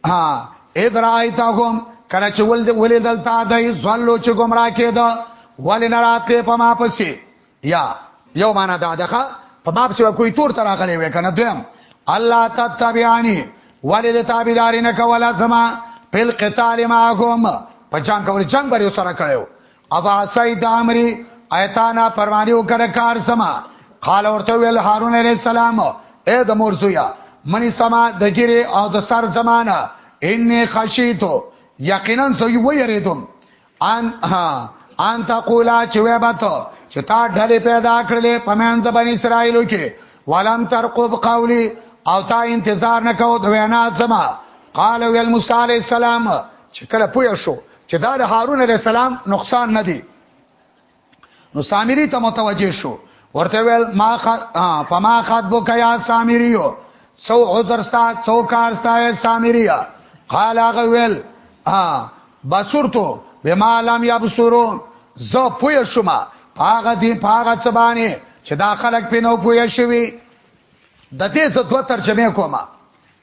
ها ادرايتهم کله چې ول ولې دلته دای زلو چې گمراه کېده ولې نه راته په ما پسې یا یو معنا دا ده په ما پسې کوئی تور تر غلې وې کنه دویم الله تتبعانی ولې د تابعداري نه کوله زما پل قتال معهم په جنگ کول جنگ بری سره کړو ابا سید امری ایتانا فرمانی وکړه کار سما قال ورته ویل هارون علیہ السلام اے د مور زویا منی سما د ګری او د سر زمانہ انی خشیتو یقینا سوی ویریدم ان ها ان تقولا چې وې باتو چې تا ډلې پیدا کړلې پمند بن اسرائیلو کې ولم ترقب قولی او تا انتظار نکاو د وینا زما قال ویل موسی علیہ السلام چې کله پوه شو چې دا د هارون علی السلام نقصان نه دی نو سامری ته متوجه شو ورته ویل ما خ... فما خطبک یا سامریو سو عذر ستا سو کار ستا سامریا قال هغه ویل ها بصورتو بما لم يبصرون ز پوی شما پاغه دی پاغه چبانی چې دا خلک په نو پوی شوی د دې څه دوه ترجمه کومه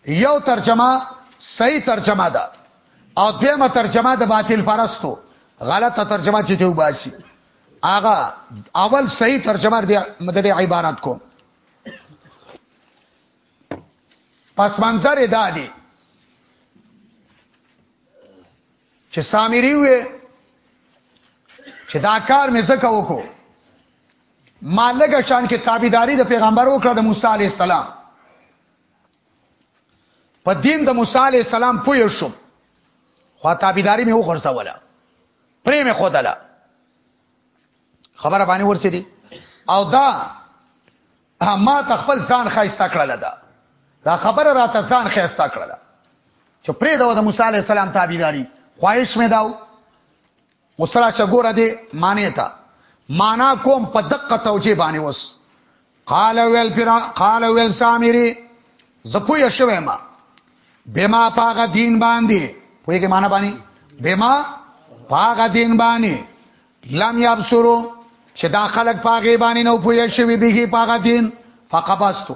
یو ترجمه صحیح ترجمه ده او دیمه ترجمه د باطل پرستو غلطه ترجمه چې ته وباسي هغه اول صحیح ترجمه دی مدد عبارت کو پس منظر ادا دی چې سامری وې چې دا کار مې زکه وکړو مالګه شان کې تابعداري د پیغمبر وکړه د موسی عليه السلام په دین د موسی علی السلام پوه شوم خو تابعداري مې وغورځوله پرې مې خودله خبره باندې ورسې دي او دا ما تخپل ځان خایسته کړل دا دا خبره راته ځان خایسته کړل چې پرې دا د موسی علی السلام تابعداري خواهش مې داو وسره چې ګوره دې معنی ته معنا کوم په دقه توجیه باندې وس قال ویل فرا قال ویل سامری زپو یې شوه ما بما پاغه دین باندې په یوه معنا باندې بما پاغه دین باندې لم یبصرو چې دا خلک پاغه باندې نو پوهې شوی به پاغه دین فقبستو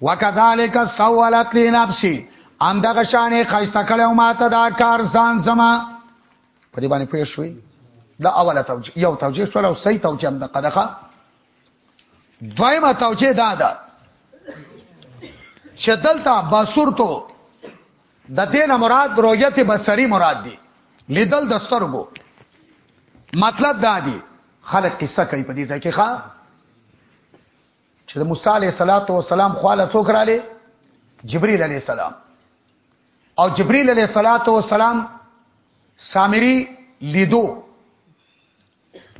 وکذالک سوالت لنفسي ام دغه شانې خسته کړو ماته دا کار ځان زما په دې باندې پوه شوې دا اوله توجیه یو توجیه سره او صحیح توجیه هم د قدخه دویمه توجیه دا ده چې دلته بصورتو د دین مراد رؤیت بصری مراد دی لیدل د سترګو مطلب دا دی خلک قصه کوي په دې ځای کې ښا چې د موسی علیه السلام خواله څوک رااله جبرئیل علیه السلام او جبرئیل علیه السلام سامری لیدو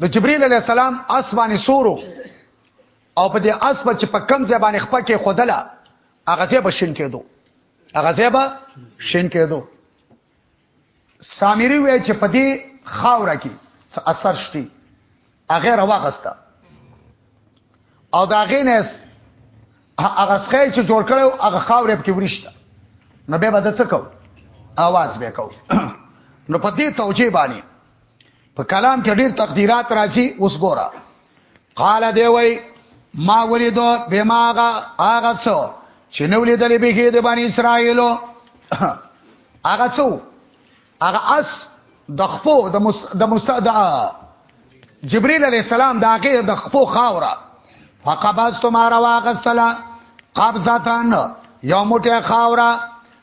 د جبرئیل علیه السلام اسمانه سورو او په دې اسب چې په کم ځای باندې خپه کې خودله هغه ځای به شین کېدو هغه ځای به شین کېدو سامری وای چې په دې خاور کې څه اثر شته هغه راوغسته او دا غینس هغه څخه چې جوړ کړو هغه خاورې پکې ورشته نو به بده څه کو आवाज به کو نو په دې توجیه باندې په کلام کې ډېر تقدیرات راځي اوس ګوره قال دی وای ما ولیدو بماغه هغه څو چې نو لیدلې به د بنی اسرائیلو هغه څو هغه اس د خپو د مس د مستد جبريل عليه السلام دا غیر د خپو خاورا فقبضت ما رواغ السلا قبضتان یو موټه خاورا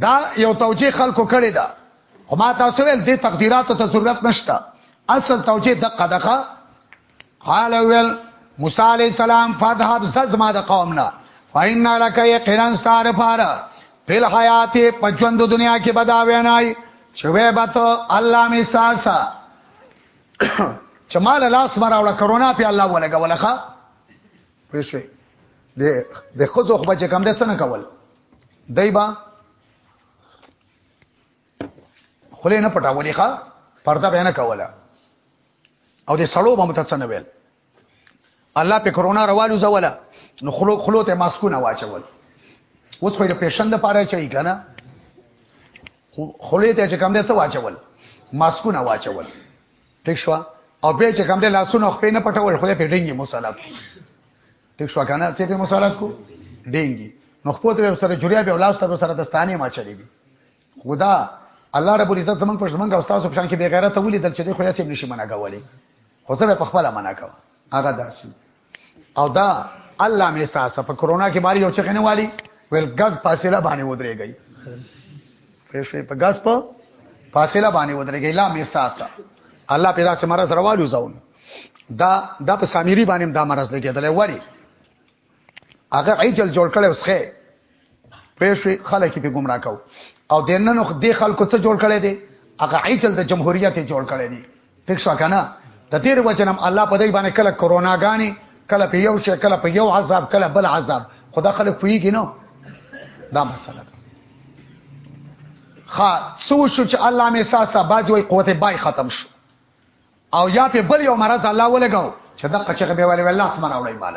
دا یو توجیه خلکو کړی دا خو ما تاسو ول دې تقدیراتو ته ضرورت نشته اصل توجیه دقه دغه قال ول موسی علی السلام فذهب زما د قومنا فإن لك يقينا سار فار فل حیات پجوند دنیا کې بدا وینای چوي بت الله می ساسا چمال لاس مراوړه کرونا په الله ولګه ولخه پوه شئ د د خزو خو بچ کم ده څنګه کول دایبا خله نه پټاولې ښا پرده به نه کوله او د سړو به متڅنه ویل الله په کرونا روالو زولا نو خلو خلو ته ماسکونه واچول اوس خو د پیشن د پاره چي کنه خلې ته چې کم ده څه واچول ماسکونه واچول ټیک شو او به چې کوم دې لاسونو خپې نه پټول خو په ډینګي مصالحات ټیک شو کنه چې په مصالحات کو ډینګي نو خپل ته سره جوړیا به لاس ته سره دستانه ما چلی دي خدا الله رب العزت زمنګ پر زمنګ او تاسو په شان کې بغیرته ولې دل چې خو یې سیم نشي منع کولې خو سره په خپل منع کوه هغه داسي او دا الله می ساس په کرونا کې باري یو چخنه والی ویل غز فاصله باندې ودرېږي پېښې په غز په فاصله باندې ودرېږي لا می ساس الله پیدا سي مرز روالو زون دا د په سامری باندې دا مرز لګیدل ولی هغه عجل جوړ کړي اوسخه پوه شوي خلک په ګمراه کو او د نن خو د خلکو څه جوړ کړي دي هغه عجل د جمهوریت جوړ کړي دي پک شو کنه د تیر وجنم الله په دې باندې کله کورونا غاني کله په یو شي کله په یو عذاب کله بل عذاب خدا خلک پويږي نو دا مسله ده خا سو شو چې الله مې ساسا باج وي قوت بای ختم شو او یا په بل یو مرز الله ولګاو چې دغه چې به ولې الله سم راوړی مال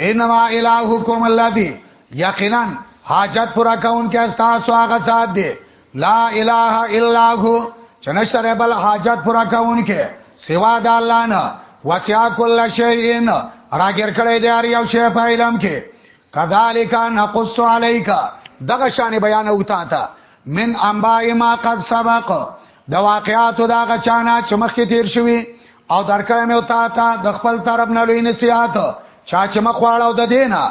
انما الهکم الذی یقینا حاجت پورا کون کې استاد سو هغه ذات دی لا اله الا هو چنشتره بل حاجت پورا کون کې سوا د الله نه وسع کل شیء راګر کړي دی هر یو شی په علم کې کذالک نقص علیک دغه شان بیان او تا ته من انباء ما قد سبق د واقعاتو دا غچانا چې مخکې تیر شوی او درکړې مې وتا ته د خپل طرف نه لوی نصيحت چا چې مخواړو د دینا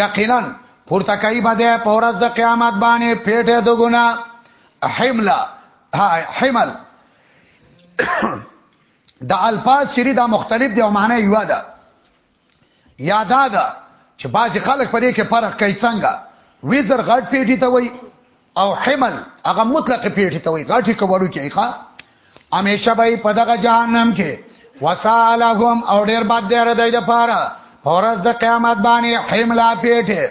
یقینا پورته کوي بده پورز د قیامت باندې پیټه د ګنا حملا حمل د الفاظ شری دا مختلف دی او معنی یو ده یادا ده چې باز خلک پرې کې فرق کوي څنګه ویزر غټ پیټی ته وای او حمل هغه مطلق پیټی ته وای غټی کوړو کې ښا همیشه به په دغه جهنم کې وسالهم او ډیر بد دی ردی د پاره فورز د قیامت باندې حملا پیټه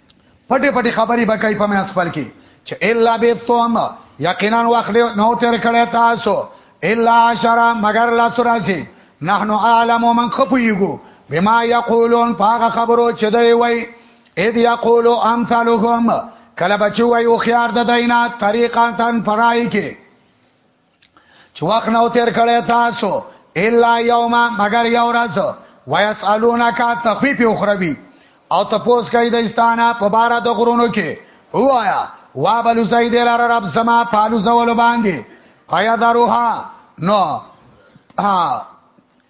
پټې پټې خبرې به کوي په منځ خپل کې چې الا بیتوم یقینا وخت نو تیر کړی تاسو الا عشرا مگر لا سراجی نحنو عالم من خپویګو بما یقولون پاغه خبرو چې دی وای اذ یقولو امثالهم کله بچو وای او خيار د دینه طریقا تن پرای کې چې وخت نو تیر کړی تاسو الا یوما مگر یو ورځ ویسالونک تخفیف اخروی او تپوس کوي د استانه په بار د غرونو کې هوایا وا بلو زید لار رب سما پالو زول باندې فیادروها نو ها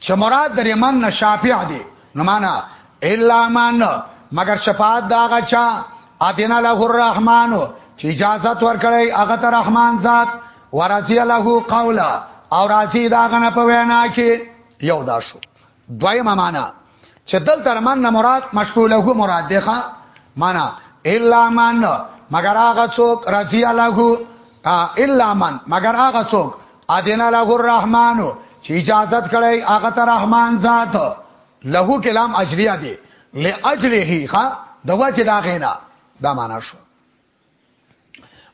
چې مراد درې من نه شافع دی نو معنا الا من مگر شفاعت دا غچا ادنا له الرحمن چې اجازه ورکړي هغه ته رحمان ذات ورضی له قولا او راضی دا غنه په وینا کې یو دا شو دویمه معنا چې دل تر من نه مراد مشغوله مراد دی ښا معنا الا من مگر هغه څوک رضی الله الا من مگر هغه څوک اذن له الرحمن چې اجازه کړی هغه ته رحمان ذات له کلام اجلیه دی لاجله ښا د وجه دا غینا دا معنا شو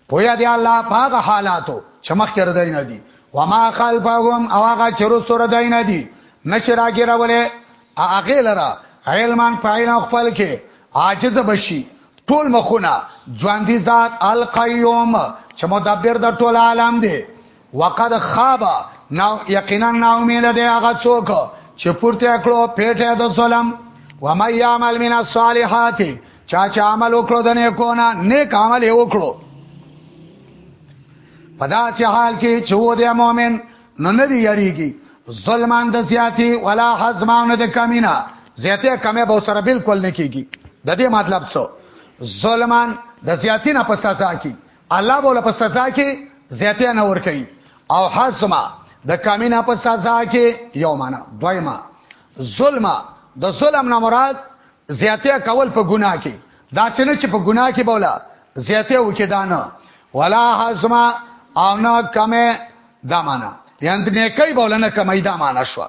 پویا دی الله پاک حالاتو چې مخکې ردای نه دي وما خلفهم او هغه چې رسو ردای نه دي نشرا ګرولې هغه لرا علمان پاینا خپل کې عاجز بشي ټول مخونه ځوان دي ذات القیوم چې مدبر د ټول عالم دی وقد خاب نو یقینا نا امید دی هغه څوک چې پورته کړو پیټه د ظلم و مې یعمل من الصالحات چا چې عمل وکړو د نیکو نه نیک عمل یې وکړو پدا چې حال کې چې و دی مؤمن نو نه دی یریږي ظلمان د زیاتی ولا حزمان د کمینا زیاته کمه به سره بالکل نه کیږي د دې مطلب څه ظلمان د زیاتی نه په سزا کې الله بوله په سزا کې زیاتیا نه ور کوي او حزما د کامینا په سزا کې یو معنا دویما ظلم د ظلم نه مراد زیاتیا کول په ګناه کې دا چې نه چې په ګناه کې بوله زیاتیا وکي دانه ولا حزما او نه کمه دا معنا یعنی نیکي بوله نه کمه دا معنا شوه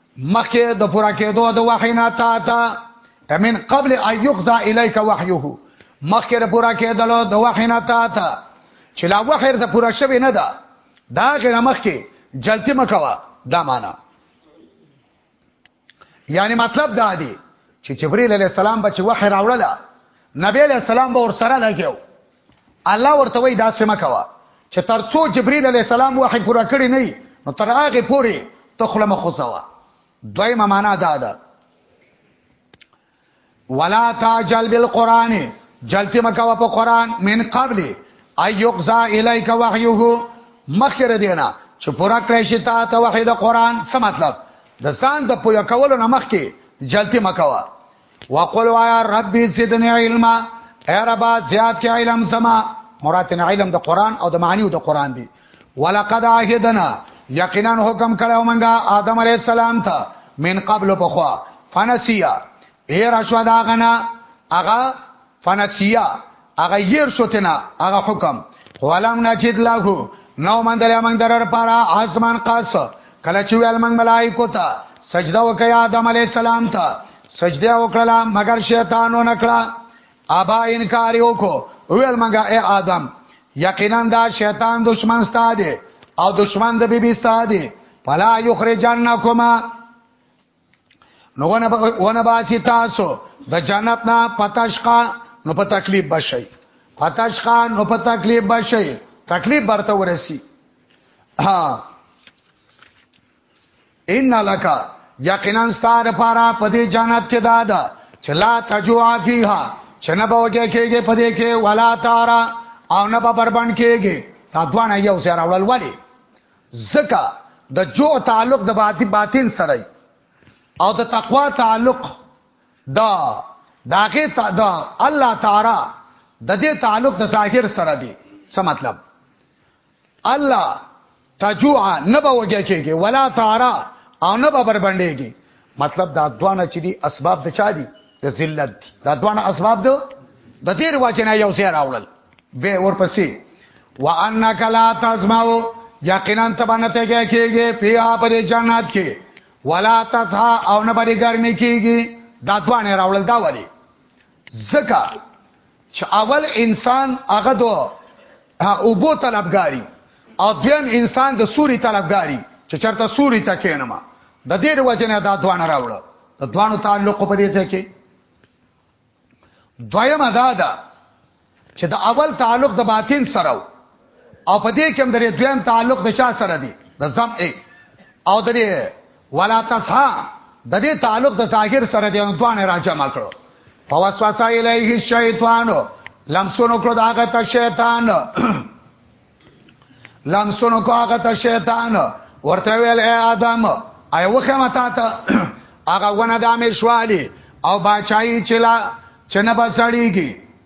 مخکې د پورا کېدو د وحی نه تا ته امن قبل ان يخذا اليك وحيه مخکې د پورا کېدلو د وحی نه تا ته چې لا وحی ز پورا شوی نه ده دا غیر مخکې جلتی مکوا دا معنا یعنی مطلب دا دی چې جبرئیل علی السلام به چې وحی راوړله نبی علی السلام به ور سره لګیو الله ورته وای دا سم کوا چې ترڅو جبرئیل علی السلام وحی پورا کړی نه نو تر هغه پوري تخله مخوسوا دویمه معنا دا ده ولا تعجل بالقران جلتی مکوا په قران من قبل ايقزا اليك وحيه مخکره دینا چې پورا کړی شي تا ته وحی د قران څه مطلب د ځان د پویا کولو نه مخکې جلتی مکوا وقل وایا رب زدنی علما اے رب زیاد کی علم سما مراد نه علم د قران او د معنی او د قران دی ولقد عهدنا یقینا حکم کړو مونږه آدم علی السلام ته من قبل بخوا فنسیا اے رشوا داغنا اغا فنسیا هغه ير شوتنا هغه حکم ولم نجد له نو من دل من درر پارا آسمان قاس کله چې ویل من ملائکو ته سجده وکي آدم علی السلام ته سجده وکړه مگر شیطانو نکړه ابا انکار وکړو ویل مګه اے آدم یقینا دا شیطان دشمن ستاده او دشمن د بیبي ستاده فلا یخرجنکما نو ونه باسی تاسو د جنت نه پتاشقا نو په تکلیف بشي پتاشقا نو په تکلیف بشي تکلیف برته ورسی ها ان لک یقینا ستار پارا په دې جنت کې دادا چې لا تجوا فیها چې نه بوجه کېږي په دې کې ولا تارا او نه به بربند کېږي دا دوانه یو سره وړل ولی ځکه د جوع تعلق د باطن سره او د تقوا تعلق دا داغه تا دا الله تعالی د دې تعلق د ظاهر سره دی څه مطلب الله تجوع نه به وګی کېږي ولا تعالی او نه به بربندېږي مطلب دا دوانه چې دي اسباب د چا دي د ذلت دي دا دوانه اسباب دو د دې رواج نه یو ځای راوړل به ورپسې وانک لا تسمعو یقینا تبنته کې کېږي په په جنت کې ولا تسها او نه بری ګرمي کېږي دا دوانه راوړل دا وری زکه چې اول انسان هغه دو او بو طلبګاری او دویم انسان د سوري طلبګاری چې چرته سوري ته کینما د دې وجنه دا دوانه راوړ د دوانو تعلق په دې ځای کې دویم ادا ده چې د اول تعلق د باطن سره او په دې کې هم درې دویم تعلق د چا سره دی د زم ای او درې ولا تصحا د دې تعلق د ظاهر سره دی نو دوانه راځه ما کړو فوسوسه الیه الشیطان لمسونو کړو داغه ته شیطان لمسونو کو هغه ته شیطان ورته ویل اے آدم اي وخه متا ته هغه ونه د امیشوالی او بچای چلا چنه بسړیږي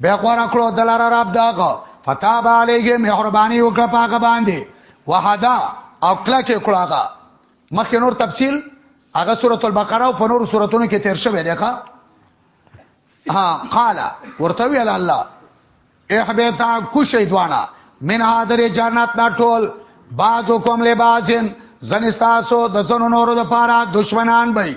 به غوړه کړو دلاره رب داغه فتاب علیه مهرباني وکړه پاګه باندې وحدا او کله کې کړهغه مخکې نور تفصیل هغه سورۃ البقره او په نور سوراتونو کې تیر شوی دی ښا ها قال ورته ویل الله احبتا کوشي دوانا من حاضر جنت نا ټول بعضو کوم له بعضن زنستاسو د زنو نورو د پاره دشمنان بې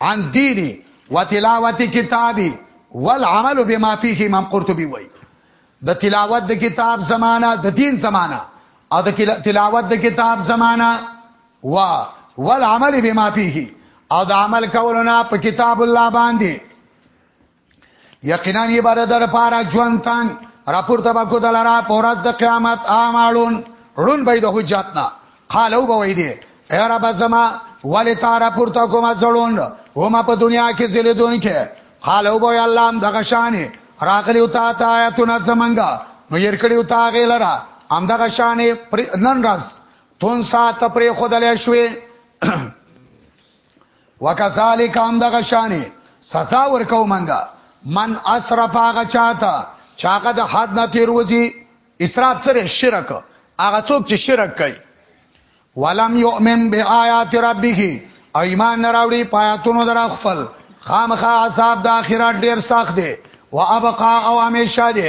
عن دینی وتلاوت کتابی والعمل بما فيه امام قرطبي وای د تلاوت د کتاب زمانہ د دین زمانہ او د تلاوت د کتاب زمانہ وا والعمل بما فيه او د عمل کولونه په کتاب الله باندې یقینا یې بار در پارا ژوند تان راپور تبا کو دلرا پورات د قیامت اعمالون رون بيد حجت نه قالو به وې دي اے رب زما ولی تا راپور تا کومه ځړون هما په دنیا کې زله دون کې قالو به الله هم دغه شانې راغلی او تا ته آیتونه زمنګا نو ير کړي او تا غیلرا هم دغه شانې نن راز تون سات پرې خدای شوي وکذالک هم دغه شانې سزا ورکو منګه من اسرف هغه چاته چاغه د حد نه تیر وځي اسراف سره شرک هغه څوک چې شرک کوي ولم یؤمن بیاات ربه ایمان راوړي پاتونو درا خپل خامخا عذاب د اخرت ډیر سخت دی وابقا او همیشه دی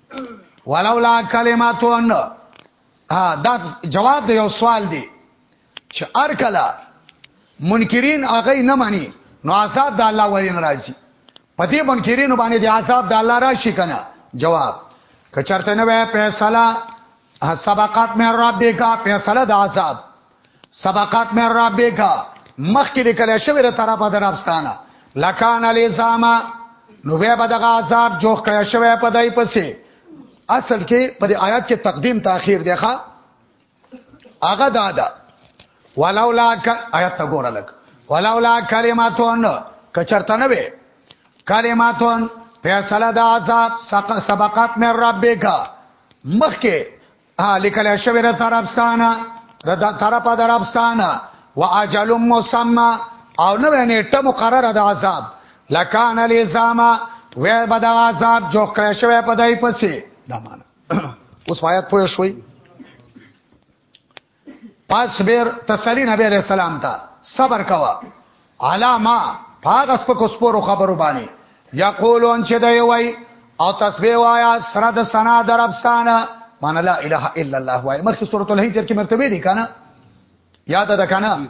ولولا کلماتون ها دا جواب دی یو سوال دی چې ارکلا منکرین هغه نه مانی نو عذاب د الله ولین راځي په دې منکرینو باندې د عذاب د الله راشي کنه جواب کچرته نه وې فیصله سبقات مې رب دې کا فیصله د عذاب سبقات مې ربک مخکې د کله شوی ر طرفه درابستانه لکان الیزاما نو به به دغه عذاب جوخ کړی شوی په دای پسې اصل کې په آیات کې تقدیم تاخير دی ښا هغه دادا ولولا ک آیات ته ګوره لګ ولولا کلماتون کچرته نه وي کلماتون فیصله د عذاب سبقات مې ربک مخکې ا لیکل شوی را طرفستان د طرفه درفستان و اجل مسمى او نو نیټه مقرره د عذاب لکان الیزاما و بد عذاب جو کړی شوی په دای پسې دا معنا اوس آیات پوه شوي پاسبر تسلی نبی علیہ السلام ته صبر کوا علاما پاغس په کوسپورو خبرو باندې یقولون چې دی وای او تسبیح وایا سره د سنا دربستانه مان لا اله الا الله وای مخکې سورۃ الحجر کې مرتبه دي کنه یاد ده کنه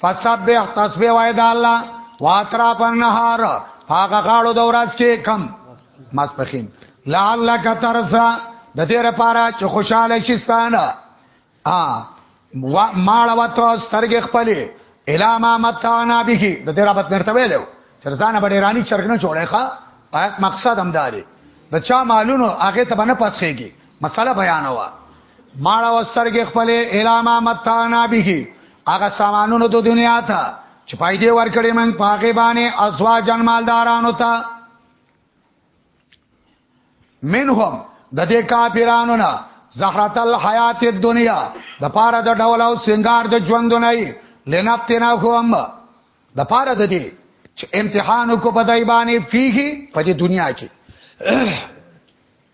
فسبح تسبیح وای د الله واطراف النهار هغه غاړو د ورځ کې کم ماسپخین لعلک ترسا د دې لپاره چې خوشاله شې ستانه ا ماړه وته سترګې خپلې الا ما متانا به د دې رابط مرته ویلو چرزانه بډې رانی چرګنه جوړه ښا آیت مقصد همداري د چا مالونو هغه ته باندې پسخېږي مسله بیانوا ماړه وسترګې خپل الاما متانا به هغه سامانونو د دنیا ته چې پایدې ورکړې من پاګې باندې ازوا جنمالدارانو ته منهم د دې کافرانو نه زهرت الحیات الدنیا د پاره د ډول او سنگار د ژوند نه ای لنبتنا کوم د پاره د دې چې امتحان کو پدای باندې فيه په دې دنیا کې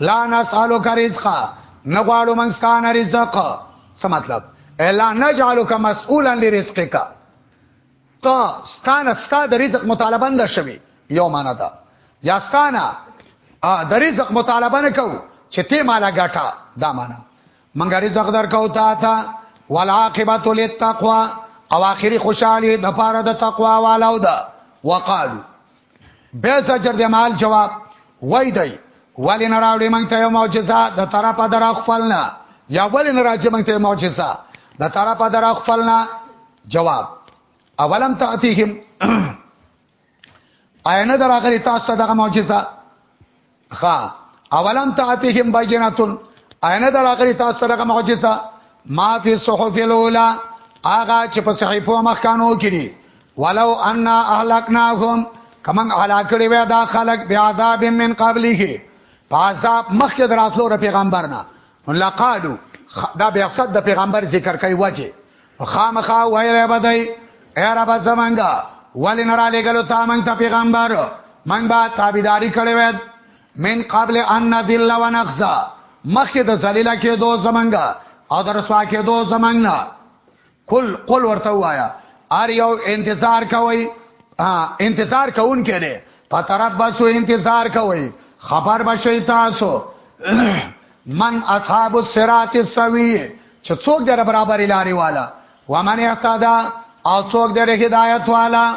لا نسالک رزقا نغواړو من ستانه رزق څه مطلب الا نجعلک مسؤولا لرزقک تا ستانه ستا د رزق مطالبه نه شوي یو معنا ده یا ستانه د رزق مطالبه نه کو چې ته مالا ګټه دا معنا منګ رزق درکو تا تا والعاقبت للتقوا او اخري خوشالي د پاره د تقوا والو ده وقالو به زجر د مال جواب وای دی ولی نه راوړې مونږ ته یو معجزه د طرفه در خپلنا یا ولی نه راځي مونږ ته معجزه د طرفه در خپلنا جواب اولم تاتیهم آینه دراغلی تاسو ته دغه معجزه خا اولم تاتهم بیناتون اینه دراغلی تاسو سره معجزه ما فی صحف الاولى آغا چې په صحیفو مخکانو کړي ولو ان اهلکناهم کمن هلاکړي وې دا خلق بیا عذاب من قبله پاساب مخکې دراتلو پیغمبرنا لقالو دا بیا صد پیغمبر ذکر کوي وجه خامخا وایره بدای اے رب زمانګه ولی نرا لګلو تا مونږ ته پیغمبر مونږ با تابعداري کړې وې من قبل ان نذل و نخزا مخکې د ذلیل کې دو زمانګه او در سوا کې دو زمانګه کل قل ورته وایا ار یو انتظار کوي انتظار کوون کړي پتربسو انتظار کوي خبر بشي تاسو من اصحاب الصراط السوي چې څوک در برابر لاري والا ومن اهتدى او څوک در هدایت والا